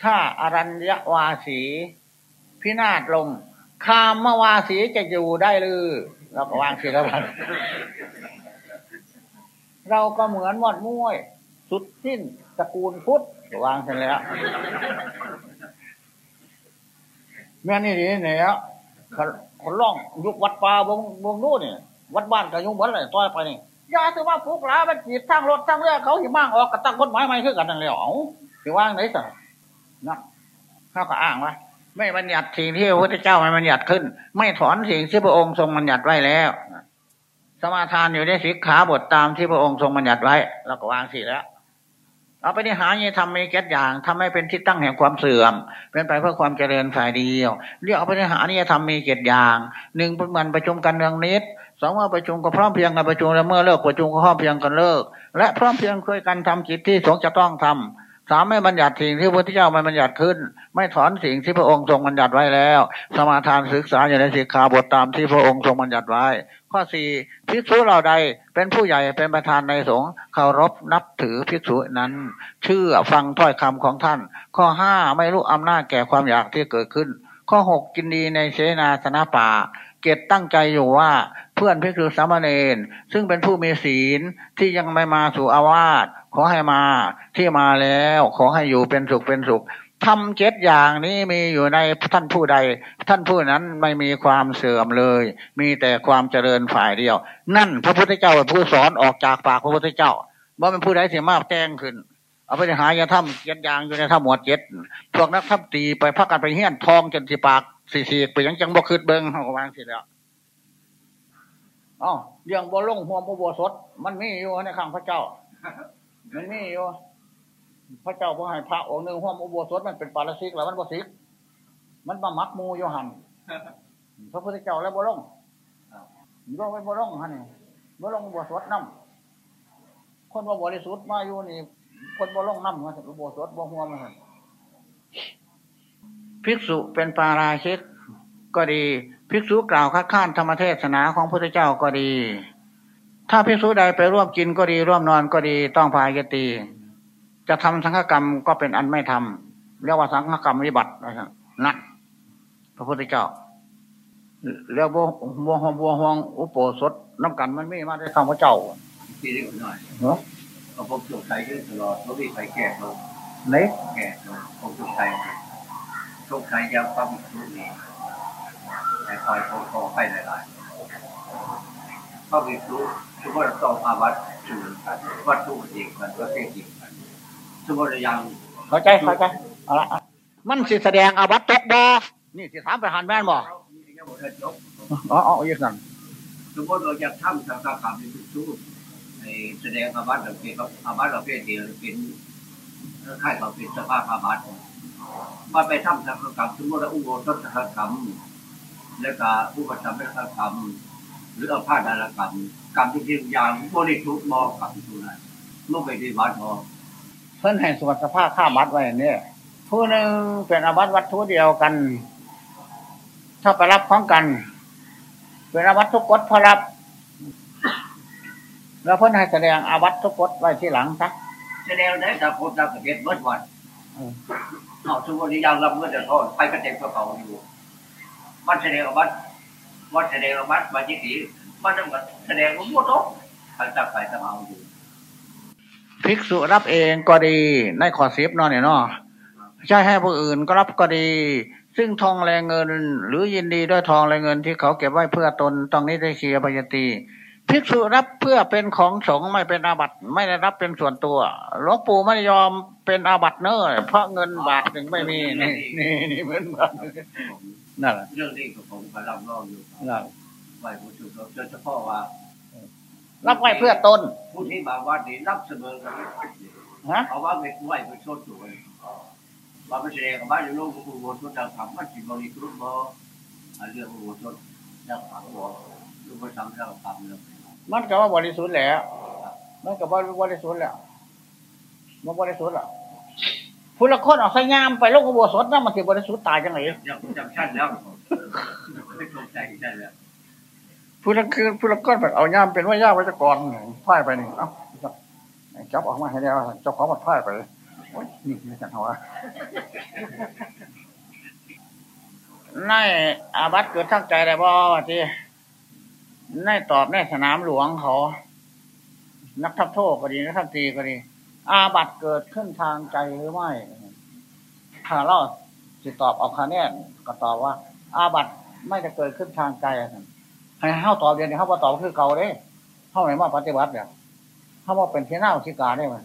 ถ้าอารัญญวาสีพินาศลง คามวาสีจะอยู่ได้หรือ เราก็วางสิแล้วกันเราก็เหมือนมอดมุ้ยสุดสิ้นตระกูลพุทธวางเสร็จแล้วแม่นี่นี่เนี่ยคนล่องยุควัดป่าบงบงนู่นนี่วัดบ้านกับยุควัดอะไรต่อยไปนี่ยาถือว่าพวกลามันจีบทั้งรถทั้งเรือเขาหิมั่งออกกระตั้งกฎหมายใหม่ขึ้นกันนั่นเลยอ๋อถือว่างไหนสักนะข้าก็อ้างว่า ไม่บัญญัติสิ่งที่พระพุทธเจ้าไม่บัญญัติขึ้น ไม่ถอนสิ่งที่พระองค์ทรงบัญญัติไว้แล้ว สมาทานอยู่ในสิกขาบทตามที่พระองค์ทรงบัญญัติไว้เราก็วางสิแล้วเอาไปนิหารยี่ทำมีแก๊อย่างทำให้เป็นที่ตั้งแห่งความเสื่อม เป็นไปเพื่อความเจริญฝ่ายเดียวเรียกเอาไปนิหารนี่ทำมีเกตอย่างหนึ่งเป็นมันประชุมกันเนืองนิดสองเมื่อประชุมก็พร้อมเพียงกันประชุมแล้วเมื่อเลิกประชุมก็พร้อมเพียงกันเลิก และพร้อมเพียงคุยกันทำกิจที่สงฆ์จะต้องทำ สามไม่บัญญัติสิ่งที่พระพุทธเจ้าไม่บัญญัติขึ้น ไม่ถอนสิ่งที่พระองค์ทรงบัญญัติไว้แล้ว สมาทานศึกษาอยู่ในสิกขาบทตามที่พระองค์ทรงบัญญัติไว้ ข้อสี่ภิกษุเราใดเป็นผู้ใหญ่เป็นประธานในสงฆ์เคารพนับถือภิกษุนั้น เชื่อฟังถ้อยคำของท่าน ข้อห้าไม่รู้อำนาจแก่ความอยากที่เกิดขึ้น ข้อหกกินดีในเสนาสนะป่าเกตตั้งใจอยู่ว่าเพื่อนภิกษุสามเณรซึ่งเป็นผู้มีศีลที่ยังไม่มาสู่อาวาส ขอให้มาที่มาแล้ว ขอให้อยู่เป็นสุขเป็นสุขทำเจ็ดอย่างนี้มีอยู่ในท่านผู้ใด ท่านผู้นั้นไม่มีความเสื่อมเลย มีแต่ความเจริญฝ่ายเดียว นั่นพระพุทธเจ้าเป็นผู้สอนออกจากปากพระพุทธเจ้าว่าเป็นผู้ใดเสียมากแจ้งขึ้น เอาไปหายาถ้ำเจ็ดอย่างอยู่ในถ้ำหมวดเจ็ดพวกนักถ้ำตีไปพักกันไปเฮี้ยนทองจนที่ปากสี่สี่ไปยังจังบ่คืดเบิ้งเขาก็วางสิแล้วอ๋อเรื่องบ่ลงหัวบ่บสดมันมีอยู่ในข้างพระเจ้า มันมีอยู่พระเจ้าพระให้พระองค์หนึ่งห้อมอุโบสถมันเป็นปาราชิกแล้วมันบสิก มันมามักมูโยหันพระพุทธเจ้าแล้วบ่ลงบ่ลงไปบ่ลงฮะนี่บ่ลงอุโบสถน้ำคนว่าบริสุทธิ์มาอยู่นี่ คนบ่ลงน้ำมาอุโบสถบ่หัวมันภิกษุเป็นปาราชิกก็ดี ภิกษุกล่าวคัดค้านธรรมเทศนาของพระพุทธเจ้าก็ดี ถ้าภิกษุใดไปร่วมกินก็ดีร่วมนอนก็ดีต้องพายตี จะทำสังฆกรรมก็เป็นอันไม่ทำเรียกว่าสังฆกรรมวิบัตินะพระพุทธเจ้าเรียกว่าบัวหอมบัวหองอุปโภสถน้ำกันมันไม่มาได้คำว่าเจ้าที่ได้หน่อยเนาะเขาพบโชคชัยขึ้นตลอดเขาไม่ไปแก่เขาเล็กแก่เขาพบโชคชัยโชคชัยยังความรู้นี้แต่คอยเขาขอไปหลายๆ เขาไปรู้ทุกคนต้องอาวัตถึงวัตถุจริงมันก็เท่จริงมันทุกคนยังเข้าใจเข้าใจเอาละมันสิแสดงอาบัตตกบอนี่สิถามไปหันแม่นบ่อ๋ออ๋อยี่สั่งสมมติเราอยากทำสังฆกรรมในทุกชุดในแสดงอาบัตเราเป็นอาบัตเราเป็นเดียวเป็นค่ายเราเป็นสภาพอาบัตมาไปทำสังฆกรรมสมมติเราอุโบสถสังฆกรรมแล้วก็อุปสัมภสังฆกรรม หรือเอาผ้าดารกรรมกรรมที่เรียกอย่างบริสุทธิ์มอกรรมตัวนั้นเมื่อไปที่วัดพอเพิ่นให้สวดสภาพข้ามัดไว้เนี่ยผู้หนึ่งเป็นอาบัตวัตถุเดียวกัน ถ้าไปรับของกัน เป็นอาบัตทุกกฎพอรับ แล้วเพิ่นให้แสดงอาบัตทุกกฎไว้ที่หลังซะแสดงได้แต่พบตามประเทศเมื่อวันเอาสมมติอย่างรับเงินจะทอดไปกระเต็มกระเป๋าอยู่มันแสดงอาบัต วัดแสดงอาบัตมาจิตีมันต้องแสดงว่ามั่วโต๊ะทางตาไปตาเอาอยู่ภิกษุรับเองก็ดีในขอสิบนอนเนี่ยนาะใช่ให้ผู้อื่นก็รับก็ดี ซึ่งทองแรงเงิน หรือยินดีด้วยทองแรงเงินที่เขาเก็บไว้เพื่อตนตรงนี้ได้เคียปยตีภิกษุรับเพื่อเป็นของสงฆ์ไม่เป็นอาบัติไม่ได้รับเป็นส่วนตัวหลวงปู่ไม่ยอมเป็นอาบัติเนอเพราะเงินบาทถึงไม่มีนี่นี่นี่เหมือนบาท นั่นแหละเรื่องนี้กับผมกำลังรออยู่นั่นแหละไหวผู้ชุมโดยเฉพาะว่า รับไว้เพื่อตนผู้ที่มาวัดนี้รับเสมอกันฮะเอาว่าไม่ไหวไปโชดตัวว่าไม่แสดงกับบ้านอยู่โลกผู้วนทุนทางธรรมมันจิตบริสุทธิ์บ่เรื่องผู้วนทุนทางธรรมบ่รู้ว่าทำเรื่องธรรมเรื่องมันก็ว่าบริสุทธิ์แหล้วมันก็ว่าบริสุทธิ์แหล้วมันบริสุทธิ์แหละ ผู้ละคนเอาใส่ยามไปลงอุโบสถนั่นมันสิบริสุทธิ์ตายจังไหนยังจำชั้นแล้วไม่ตรงใจได้แล้วผู้ละคือผู้ละก้อนแบบเอาย่ามเป็นว่ายาไว้จะก่อนพ่ายไปนี่เอ้าจับออกมาให้แล้วเจ้าของมันพ่ายไปโอ้ยนี่ไม่ใช่หัวในอาบัตเกิดทั้งใจได้บ่ที่ในตอบในสนามหลวงเขา นักทัพโทษก็ดีนักทัพตีก็ดี อาบัตเกิดขึ้นทางใจหรือไม่ถ้าเราสิตอบเอาคะแนนก็ตอบว่า อาบัตไม่จะเกิดขึ้นทางใจให้เข้าตอบเรียนเข้ามาตอบคือเก่าเด้เข้าไหนมาปฏิบัติเนี่ยเข้ามาเป็นเทน่าสิกาได้ไหม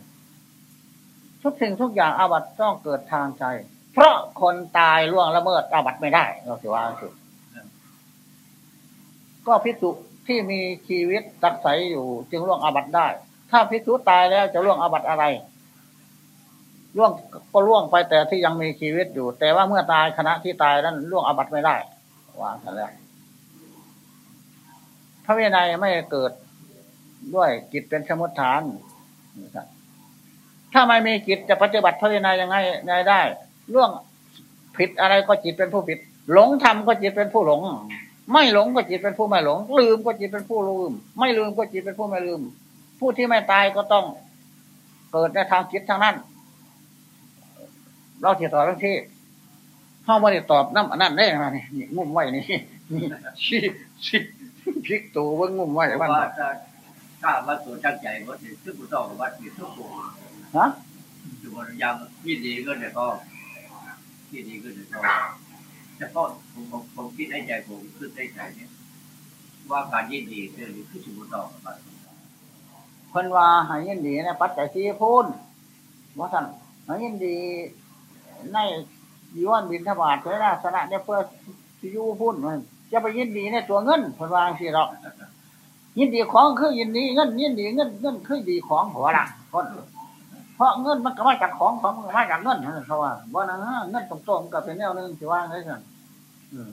ทุกสิ่งทุกอย่างอาบัตต้องเกิดทางใจ เพราะคนตายล่วงละเมิดอาบัตไม่ได้เราถือว่าสุดก็พิจุที่มีชีวิตตักใสอยู่ จึงล่วงอาบัตได้ ถ้าพิจุตายแล้วจะล่วงอาบัตอะไรล่วงก็ล่วงไปแต่ที่ยังมีชีวิตอยู่ แต่ว่าเมื่อตายขณะที่ตายนั้นล่วงอาบัตไม่ได้วางกันแล้วพระวินัยไม่เกิดด้วยกิจเป็นสมุทฐานถ้าไม่มีกิจจะปฏิบัติพระวินัยยังไงได้ล่วงผิดอะไรก็จิตเป็นผู้ผิด หลงทำก็จิตเป็นผู้หลง ไม่หลงก็จิตเป็นผู้ไม่หลง ลืมก็จิตเป็นผู้ลืม ไม่ลืมก็จิตเป็นผู้ไม่ลืม ผู้ที่ไม่ตายก็ต้องเกิดในทางคิดทางนั้น เราที่ตอบเรื่องที่เข้ามาได้ตอบน้ำอันนั้นได้มานี่งุ่มไว้นี่ชี้ชี้พลิกตัวว่างุ่มไว้เพบ้าราะนว่าถ้าถ้าวัดตัวตั้งใจว่าจะซึ่งผู้ต้องวัดมีทุกตัวฮะจุดยังยี่ดีก็เนี่ยก็ยี่ดีก็เนี่ยก็เฉพาะผมผมผมคิดในใจผมคือในใจเนี่ยว่าการยี่ดีเรื่องนี้คือสมมติต่อมา เพิ่นว่าใหายินดีนะปัจจัยที่พูนว่าสั่นใหายินดีในยีวันบินทบาทเทระสนะเนี่ยเพื่อสิอยูพูนมันจะไปยินดีในตัวเงินเพิ่นว่าสิหรอกยินดีของคือยินดีเงินยินดีเงินเงินคือดีของหัวละคนเพราะเงินมันก็มาจากของของมันมาจากเงินนะเขาว่าว่านะเงินตรงๆกับเป็นแนวหนึงที่ว่าไงสั่นอืม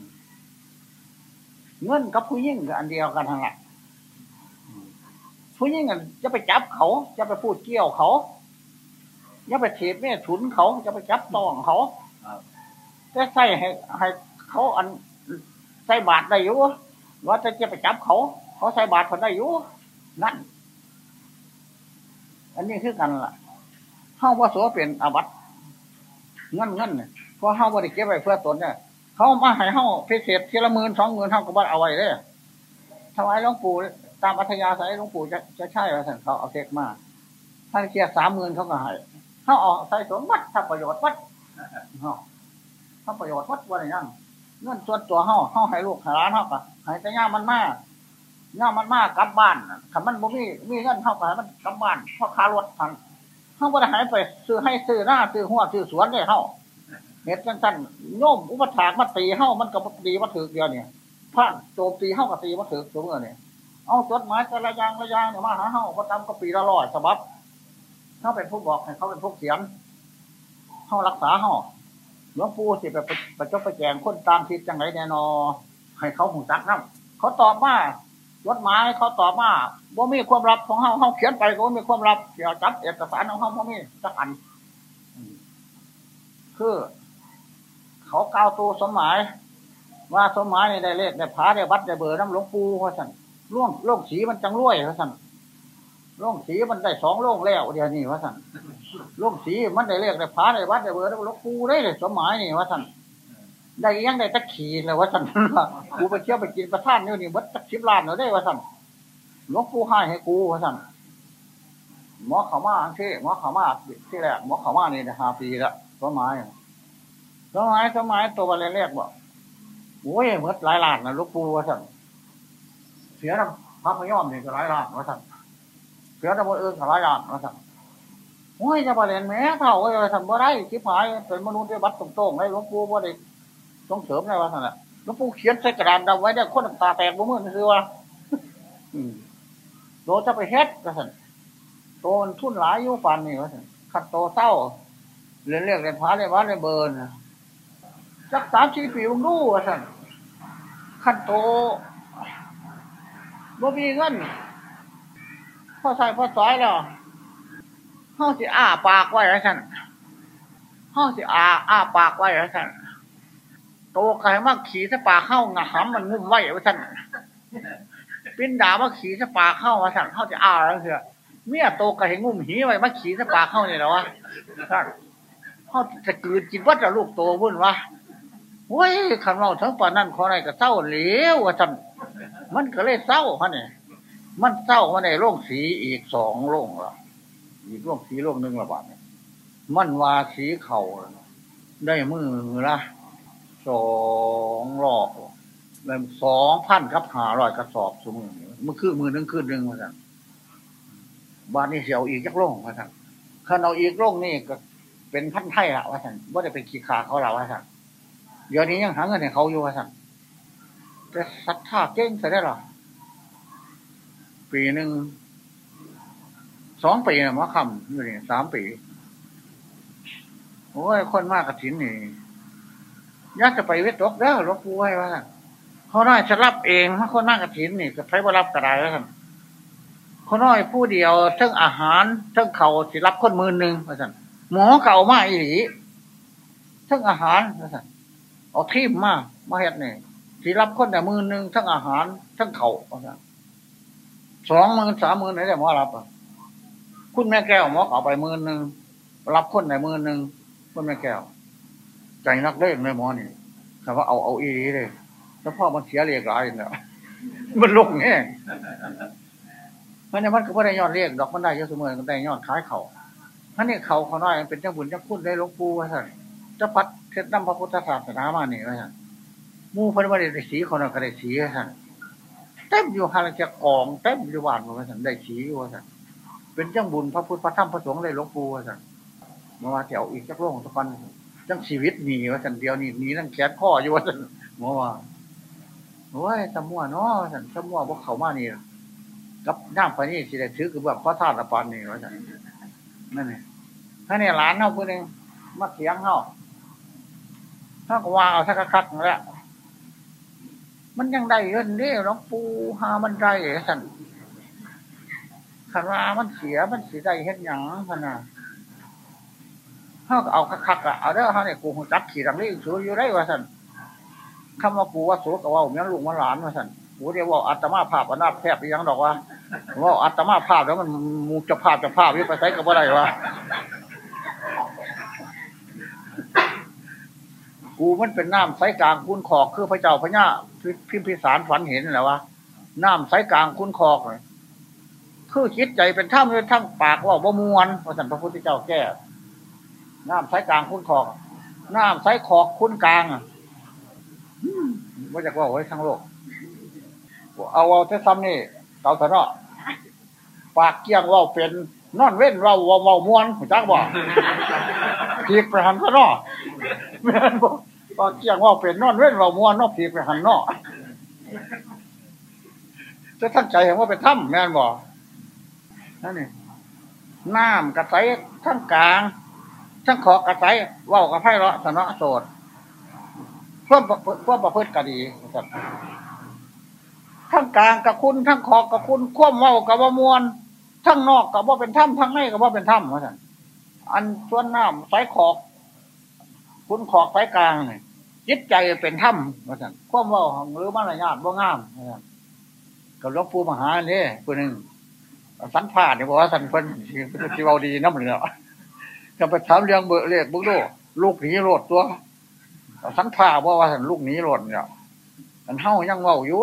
เงินกับผู้ยิ่งก็อันเดียวกันทั้งนั้น ผู้ยิ่งกันจะไปจับเขาจะไปพูดเกี่ยวเขาจะไปเทปแม่ฉุนเขาจะไปจับต้องเขาจะใส่ให้ให้เขาอันใส่บาทได้อยู่ว่าจะจะไปจับเขา เขาใส่บาทคนได้อยู่นั่น อันนี้คือกันล่ะเฮาว่าโสเป็นอาบัตเงินเงินเนี่ยเพราะเฮาบ่ได้เก็บไว้เพื่อตนเนี่ยเขามาให้เฮาพิเศษทีละหมื่นสองหมื่นเฮาก็บ่เอาไว้เลยถวายหลวงปู่ ตามอัธยาศัยหลวงปู่จะจะใช่ว่าสั่นเขาเอาเทกมาถ้านเกียร์สามหมื่นเขาก็ให้เขาเอาใส่สมวัดถ้าประโยชน์วัดเฮาถ้าประโยชน์วัดว่าอะไรนั่งเงินส่วนตัวเฮาเฮาให้ลูกให้หลานเฮาก็ให้แต่ย่ามันมากย่ามันมากกลับบ้านถ้ามันบ่มีมีเงินเฮาก็ให้มันกลับบ้านเพราะค่ารถทางเขาบ่ได้หายไป ซื้อให้ซื้อหน้าซื้อหัวซื้อสวนเนี่ยเฮาเห็ดจังสั้นโน้มอุปถากมาตีเฮามันก็ตีมาถือเดียวเนี่ยพระโจมตีเฮาก็ตีมาถือตัวเมื่อเนี่ย เอาจดหมายแต่ละอย่างละอย่างเนี่ยมาหาเฮาก็ตามก็ปีละร้อยฉบับเขาเป็นผู้บอกให้เขาเป็นผู้เขียนเฮารักษาเฮาหลวงปู่สิไปประจบไปแจงคนตามทิศจังไรแน่นอให้เขาหูจักน้ำเขาตอบมาจดหมายเขาตอบมาบ่มีความลับของเฮาเฮาเขียนไปก็มีความลับเกี่ยวกับเอกสารของเฮาบ่มีสักอันคือเขากล่าวตัวสมหมาย ว่าสมหมายนี่ได้เลขได้ผาได้วัดได้เบอร์น้ำหลวงปู่ว่าสั่น ร่วงโล่งสีมันจังรวยว่าสั่นโล่งสีมันได้สองโล่งแล้วเดี๋ยวนี้ว่าสั่นโล่งสีมันได้เลขได้ผาได้วัดได้เบอร์น้ลวงปู่ได้เลยสมหมายนี่ว่าสั่นได้ยังได้ตะขีเลยว่าสั่นกูไปเที่ยวไปกินประท่านนี่นี่วัดตะชิบล้านเลยได้ว่าสั่นลวงปู่ให้ให้กูว่าสั่นหมอขามาที่หมอขามาที่แรกหมอขามานี่นะห้าปีละต้นไม้ต้นไม้ต้นไม้ตัวบรรเรียกบอกโอ้ยเมื่อหลายล้านนะลวงปู่ว่าสั่น เสียน้ำพระพยอมนี่ก็หลายล้านว่าสั่นเสียน้ำมันอื่นก็หลายล้านว่าสั่นโอ้ยจะบรรเลนแม้เท่าไอ้สันบ่ได้คิดหายเป็นมนุษย์ได้บัตรตรงๆให้หลวงปู่บ่ได้ต้องเสริมได้ว่าสั่นแหละหลวงปู่เขียนใส่กระดานดำไว้ได้คนน้ำตาแตกบ่เมื่อนี่คือว่าโตจะไปเฮ็ดก็สันโตมันทุนหลายอยุปันนี่ก็สันขัดโตเศร้าเรียนเรียกเรียนพาเรียนวัดเรียนเบิร์นสักสามสี่ปีมึงดูว่าสันขัดโต บ่มีเงินพ่อใส่พ่อสอยแล้วห้องสิอ้าปากไว้แล้วสันห้องสิอ้าอ้าปากไว้แล้วสันโตใครมาขี่ถ้าปาเข้างะหำมันงุ่มไหว้ไว้สันปิ้นด่ามาขี่สปาเข้ามาสั่งเข้าจะอ้าแล้วเถอะเมียโตกระเหงุ่มหีไว้มาขี่สปาเข้าเนี่ยหรอวะสั่งเขาจะกืนกินวัดจะลูกโตวุ่นวะ เว้ยคำเราทั้งป่านนั้นขอไหนก็เศร้าเหลวว่าสั่นมันก็เลยเศร้าฮะเนี่ยมันเศร้ามาในโรงสีอีกสองโรงละอีกโรงสีโรงหนึ่งละบาทเนี่ยมันวาสีเข่าได้มือละสองรอบแบบสองพันครับหาร้อยกระสอบสมือมันคือมือหนึงคืนหนึ่งมาสั่งบ้านนี้เสียวอีกยักโล่งมาสั่งขันเอาอีกโล่งนี่ก็เป็นพันไทยละว่าสั่งว่าจะเป็นขี้ขาเขาละว่าสั่ง เดี๋ยวนี้ยังหาเงินให้เขาอยู่ว่าสั่งจะสัทธาเก่งใส่ได้หรอปีหนึ่งสองปีนะมะคำอยู่นี่สามปีโอ้ยคนมากกระถินนี่ยากจะไปเวทตกเด้อหลวงปู่ไว้ว่าเขาน้อยจะรับเองถ้าคนนั่งกระถินนี่ก็ใช้ว่ารับกระไรแล้วกันเขาน้อยผู้เดียวเทั้งอาหารเทั้งเขาสิรับคนมือหนึ่งว่าสันหมอเก่ามากอีหลีทั้งอาหารว่าสัน เอาทีมมามาเฮ็ดนี่สิรับคนแต่มือหนึ่งทั้งอาหารทั้งเขา่าสองมือสามมือไหนแต่หมอรับอะคุณแม่แก้วหมอเก่าไปมือหนึ่งรับคนแต่มือหนึ่งคุณแม่แก้ว ใจนักเล่นเลยหมอนี่แต่ว่าเอาเอาอีเลยแล้วพ่อมันเสียเรียกหลายเนี่ยมันลงแง่มันเนี่ยมันก็ไม่ได้ยอดเรียกดอกมันได้เยอะเสมอมันได้ยอดขายเขาท่านนี่เขาเขาน้อยเป็นเจ้าบุญเจ้าคุณได้ลงปูว่าท่าน จ้าพัดเทศน้ำพระพุทธศาสนามาเนี่ยว่าท่นมู่พันวันได้สีคนก็ได้สีว่าท่นเต็มอยู่ฮาลจะกองเต็มอยู่บ้านว่าท่นได้สีว่าท่านเป็นเจ้าบุญพระพุทธพระธรรมพระสงฆ์ได้หลวงปู่ว่าท่นมาว่าแถวอีกจักโลกตะกันจังชีวิตหนีว่าท่นเดียวนี่หนีนั่งแขนข้ออยู่ว่าท่นมอว่าโอ้ยตะมั่วเนาะสันตะมั่วพวกเขามานี่กับน้ำปานนี่สิได้ถือคือแบบพระธาตุปานนี่ว่าสันนั่นเองถ้าเนี่ยหลานเฮาคนหนึ่งมาเสียงเฮา ถ้าก็ว่าเอาสักคักแล้ว มันยังได้เงินเด้หลวงปู่หามันได้สันขันว่ามันเสียมันเสียได้เห็นหยังขนาดเขาเอาคักๆอะเอาเด้อเขาเนี่ยกูจับขี่รังลี่สูอยู่ได้ว่าสันคำว่ากูว่าสูกับว่าผมยังลูกมันหลานว่าสันกูเดียวว่าอัตมาภาพอนาแพบยังดอกว่าว่าอัตมาภาพแล้วมันมูจะภาพจะภาพยิ่ไปใช้กับอะไรวะ กูมันเป็นน้ำไซกลางคุณขอกคือพระเจ้าพระญาพิมพิสารฝันเห็นแหละวะน้ำไซกลางคุณขอกคือคิดใจเป็นท่ามเลยทั้งปากว่าบ่มวนพระสันพระพุทธเจ้าแก้น้ำไซกลางคุณขอกน้ำไซขอกคุณกลางว่าจะว่าไว้ทั้งโลกเอาเอาเท่ซ้ำนี่เต่าถนอปากเกี้ยงว่าเป็นนอนเว้นเราว่าเมามวนจักบอกทีกไปหันก็นอแม่นบอกปา กเกี้ยงว่าเป็นนอนเว้นเรามวนนอกทีไปหันนอจะตั้งใจเห็นว่าเป็นถ้ำแม่นบอกนั่นนี่น้ำกระใสทั้งกลางทั้งขอกระใสว่าวกระไพ่เลาะสนอโสดเพื่อเพื่อประพฤติกดีทั้งกลางกับคุณทั้งขอกกับคุณคว่ำเมากับว่ามวลทั้งนอกกับว่าเป็นถ้ำทั้งในกับว่าเป็นถ้ำว่าท่านอันส่วนน้ำใสขอก คุณขอกสายกลางเนี่ยจิตใจเป็นถ้ำว่าท่นคว่ำเมาหรือมารยาทว่างามว่าท่านกับหลวงปู่มหาเนี่ยคนหนึ่งสันผ่านเนี่ยบอกว่าสันเพิ่นที่เราดีน้ำเหนือจะไปถามเรื่องเบอร์เรียกบุกโลลูกหนีโรดตัวสันผ่าบอกว่าสันลูกหนีโรดเนี่ยมันเฮายังเมาอยู่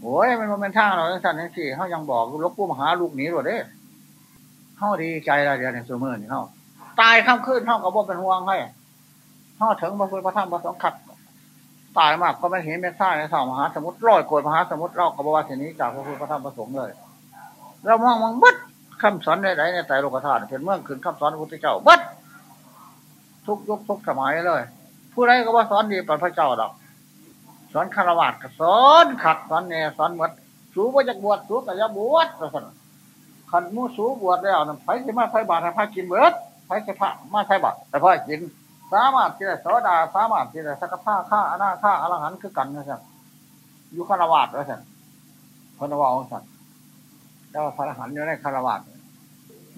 โอ้ยมันเป็นท่าเราสันนี่สิเฮายังบอกลูกปู่มหาลูกหนีโรดเด้เฮาดีใจอะไรเดียวในซูเมอร์นี่เฮาตายข้ามคืนเฮากับว่าเป็นห่วงให้ เฮาถึงพระพุทธพระธรรมพระสงฆ์ขัดตายมากก็ไม่เห็นเป็นท่าในสาวมหาสมุทรร้อยโกดมหาสมุทรเรากับว่าทีนี้จากพระพุทธพระธรรมพระสงฆ์เลยเรามองมองบัดคำสอนใดๆในใจโลกธาตุเป็นเมื่อคืนคำสอนพระพุทธเจ้าบัดทุกยุคทุกสมัยเลย ผู้ใดก็ว่าสอนดีเป็นพระเจ้าดอกสอนคารวะก็สอนขัดสอนเนสอนหมดสูบจากบวชสูกับยาบวชสันขันมูสูบวชแล้วนั่นไผสิมาไผบาทไผกินเบิดไผสิพระมาไผบาทแต่พ่อกิน สามารถที่จะโสดาสามารถที่จะสักผ้าฆ่าอนาฆ่าอรหันคือกันนะสันอยู่คารวะแล้วสันคารวะของสันแล้วพระอรหันต์อยู่ในคารวะ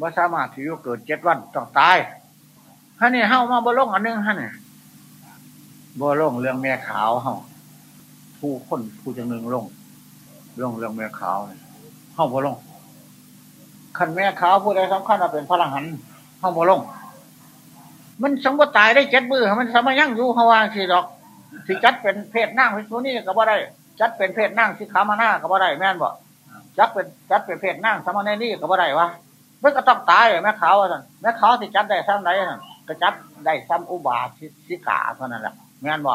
ว่าสามารถที่จะเกิดเจ็ดวันต้องตายฮะนี่เฮ้ามาบ่ลงอันนึงฮะเนี่ยบ่ลงเรื่องแม่ขาวเฮ้าผู้คนผู้จังหนึ่งลงลงเรื่องแม่ขาวเฮ้าบ่ลงขันแม่ขาวผู้ใดสำคัญว่าเป็นพระอรหันต์เฮ้าบ่ลง มันสมบูรตายได้เจ็ดมือมันสมัยยั่งอยู่เขาวาสิดอกสิจัดเป็นเพศนั่งเป็นตัวนี้ก็บ่ได้ จัดเป็นเพศนั่งสิขามาหน้าก็บ่ได้แม่นบ่จัดเป็นจัดเป็นเพศนั่งสมาในนี่ก็บ่ได้วะไม่ก็ต้องตายแม่ขาวสั่นแม่ขาวสิจัดได้ซ้ำไหนสั่นก็จัดได้ซ้ำอุบาสิกาเท่านั้นแหละแม่นบ่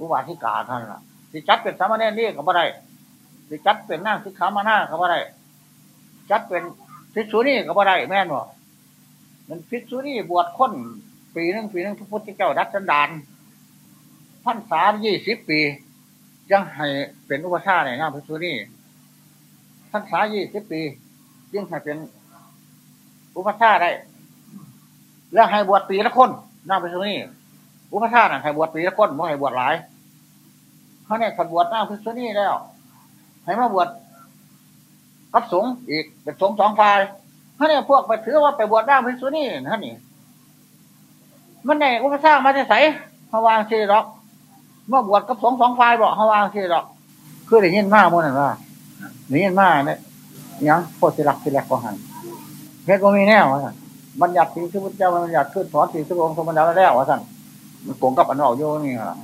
อุบาสิกาเท่านั้นแหละสิจัดเป็นสมาในนี่ก็บ่ได้สิจัดเป็นนั่งสิขามาหน้าก็บ่ได้จัดเป็นพิษุนี่ก็บ่ได้แม่นบ่ มันพิษุนี่บวชคนปีนึงปีนึงพระพุทธเจ้าดัดสันดานพันษายี่สิบปี ยังให้เป็นอุปชาในหน้าพิษุนี่ท่านสายี่สิบปียิ่งให้เป็นอุปชาได้ แล้วให้บวชปีละคนหน่าไปตรงนี้อุปชาน่ะให้บวชปีละคนไม่ให้บวชหลายเขาเนี่ยขันบวชหน้าพิษุนี่แล้วให้มาบวชกับสงอีกเป็นสงสองฝ่าย เขาเนี่ยพวกไปถือว่าไปบวชหน้าพิษุนี่ท่านนี่มันในอุปชางมาจะใส่ฮาวางเชดอกเมื่อบวชกับสองสองฝ่ายบอกฮาวางเชดอก คือได้ยินมากมั้งว่านี่มากเนี่ยยังโคตรสิรักสิแลกก็หันเพชรก็มีแน่วะสั่นบัญญัติสิ่งที่พระเจ้าบัญญัติขึ้นสอนสิ่งที่พระองค์ทรงบัญญัติแล้ววะสั่นมันโกงกับอันออกโยนี่ละ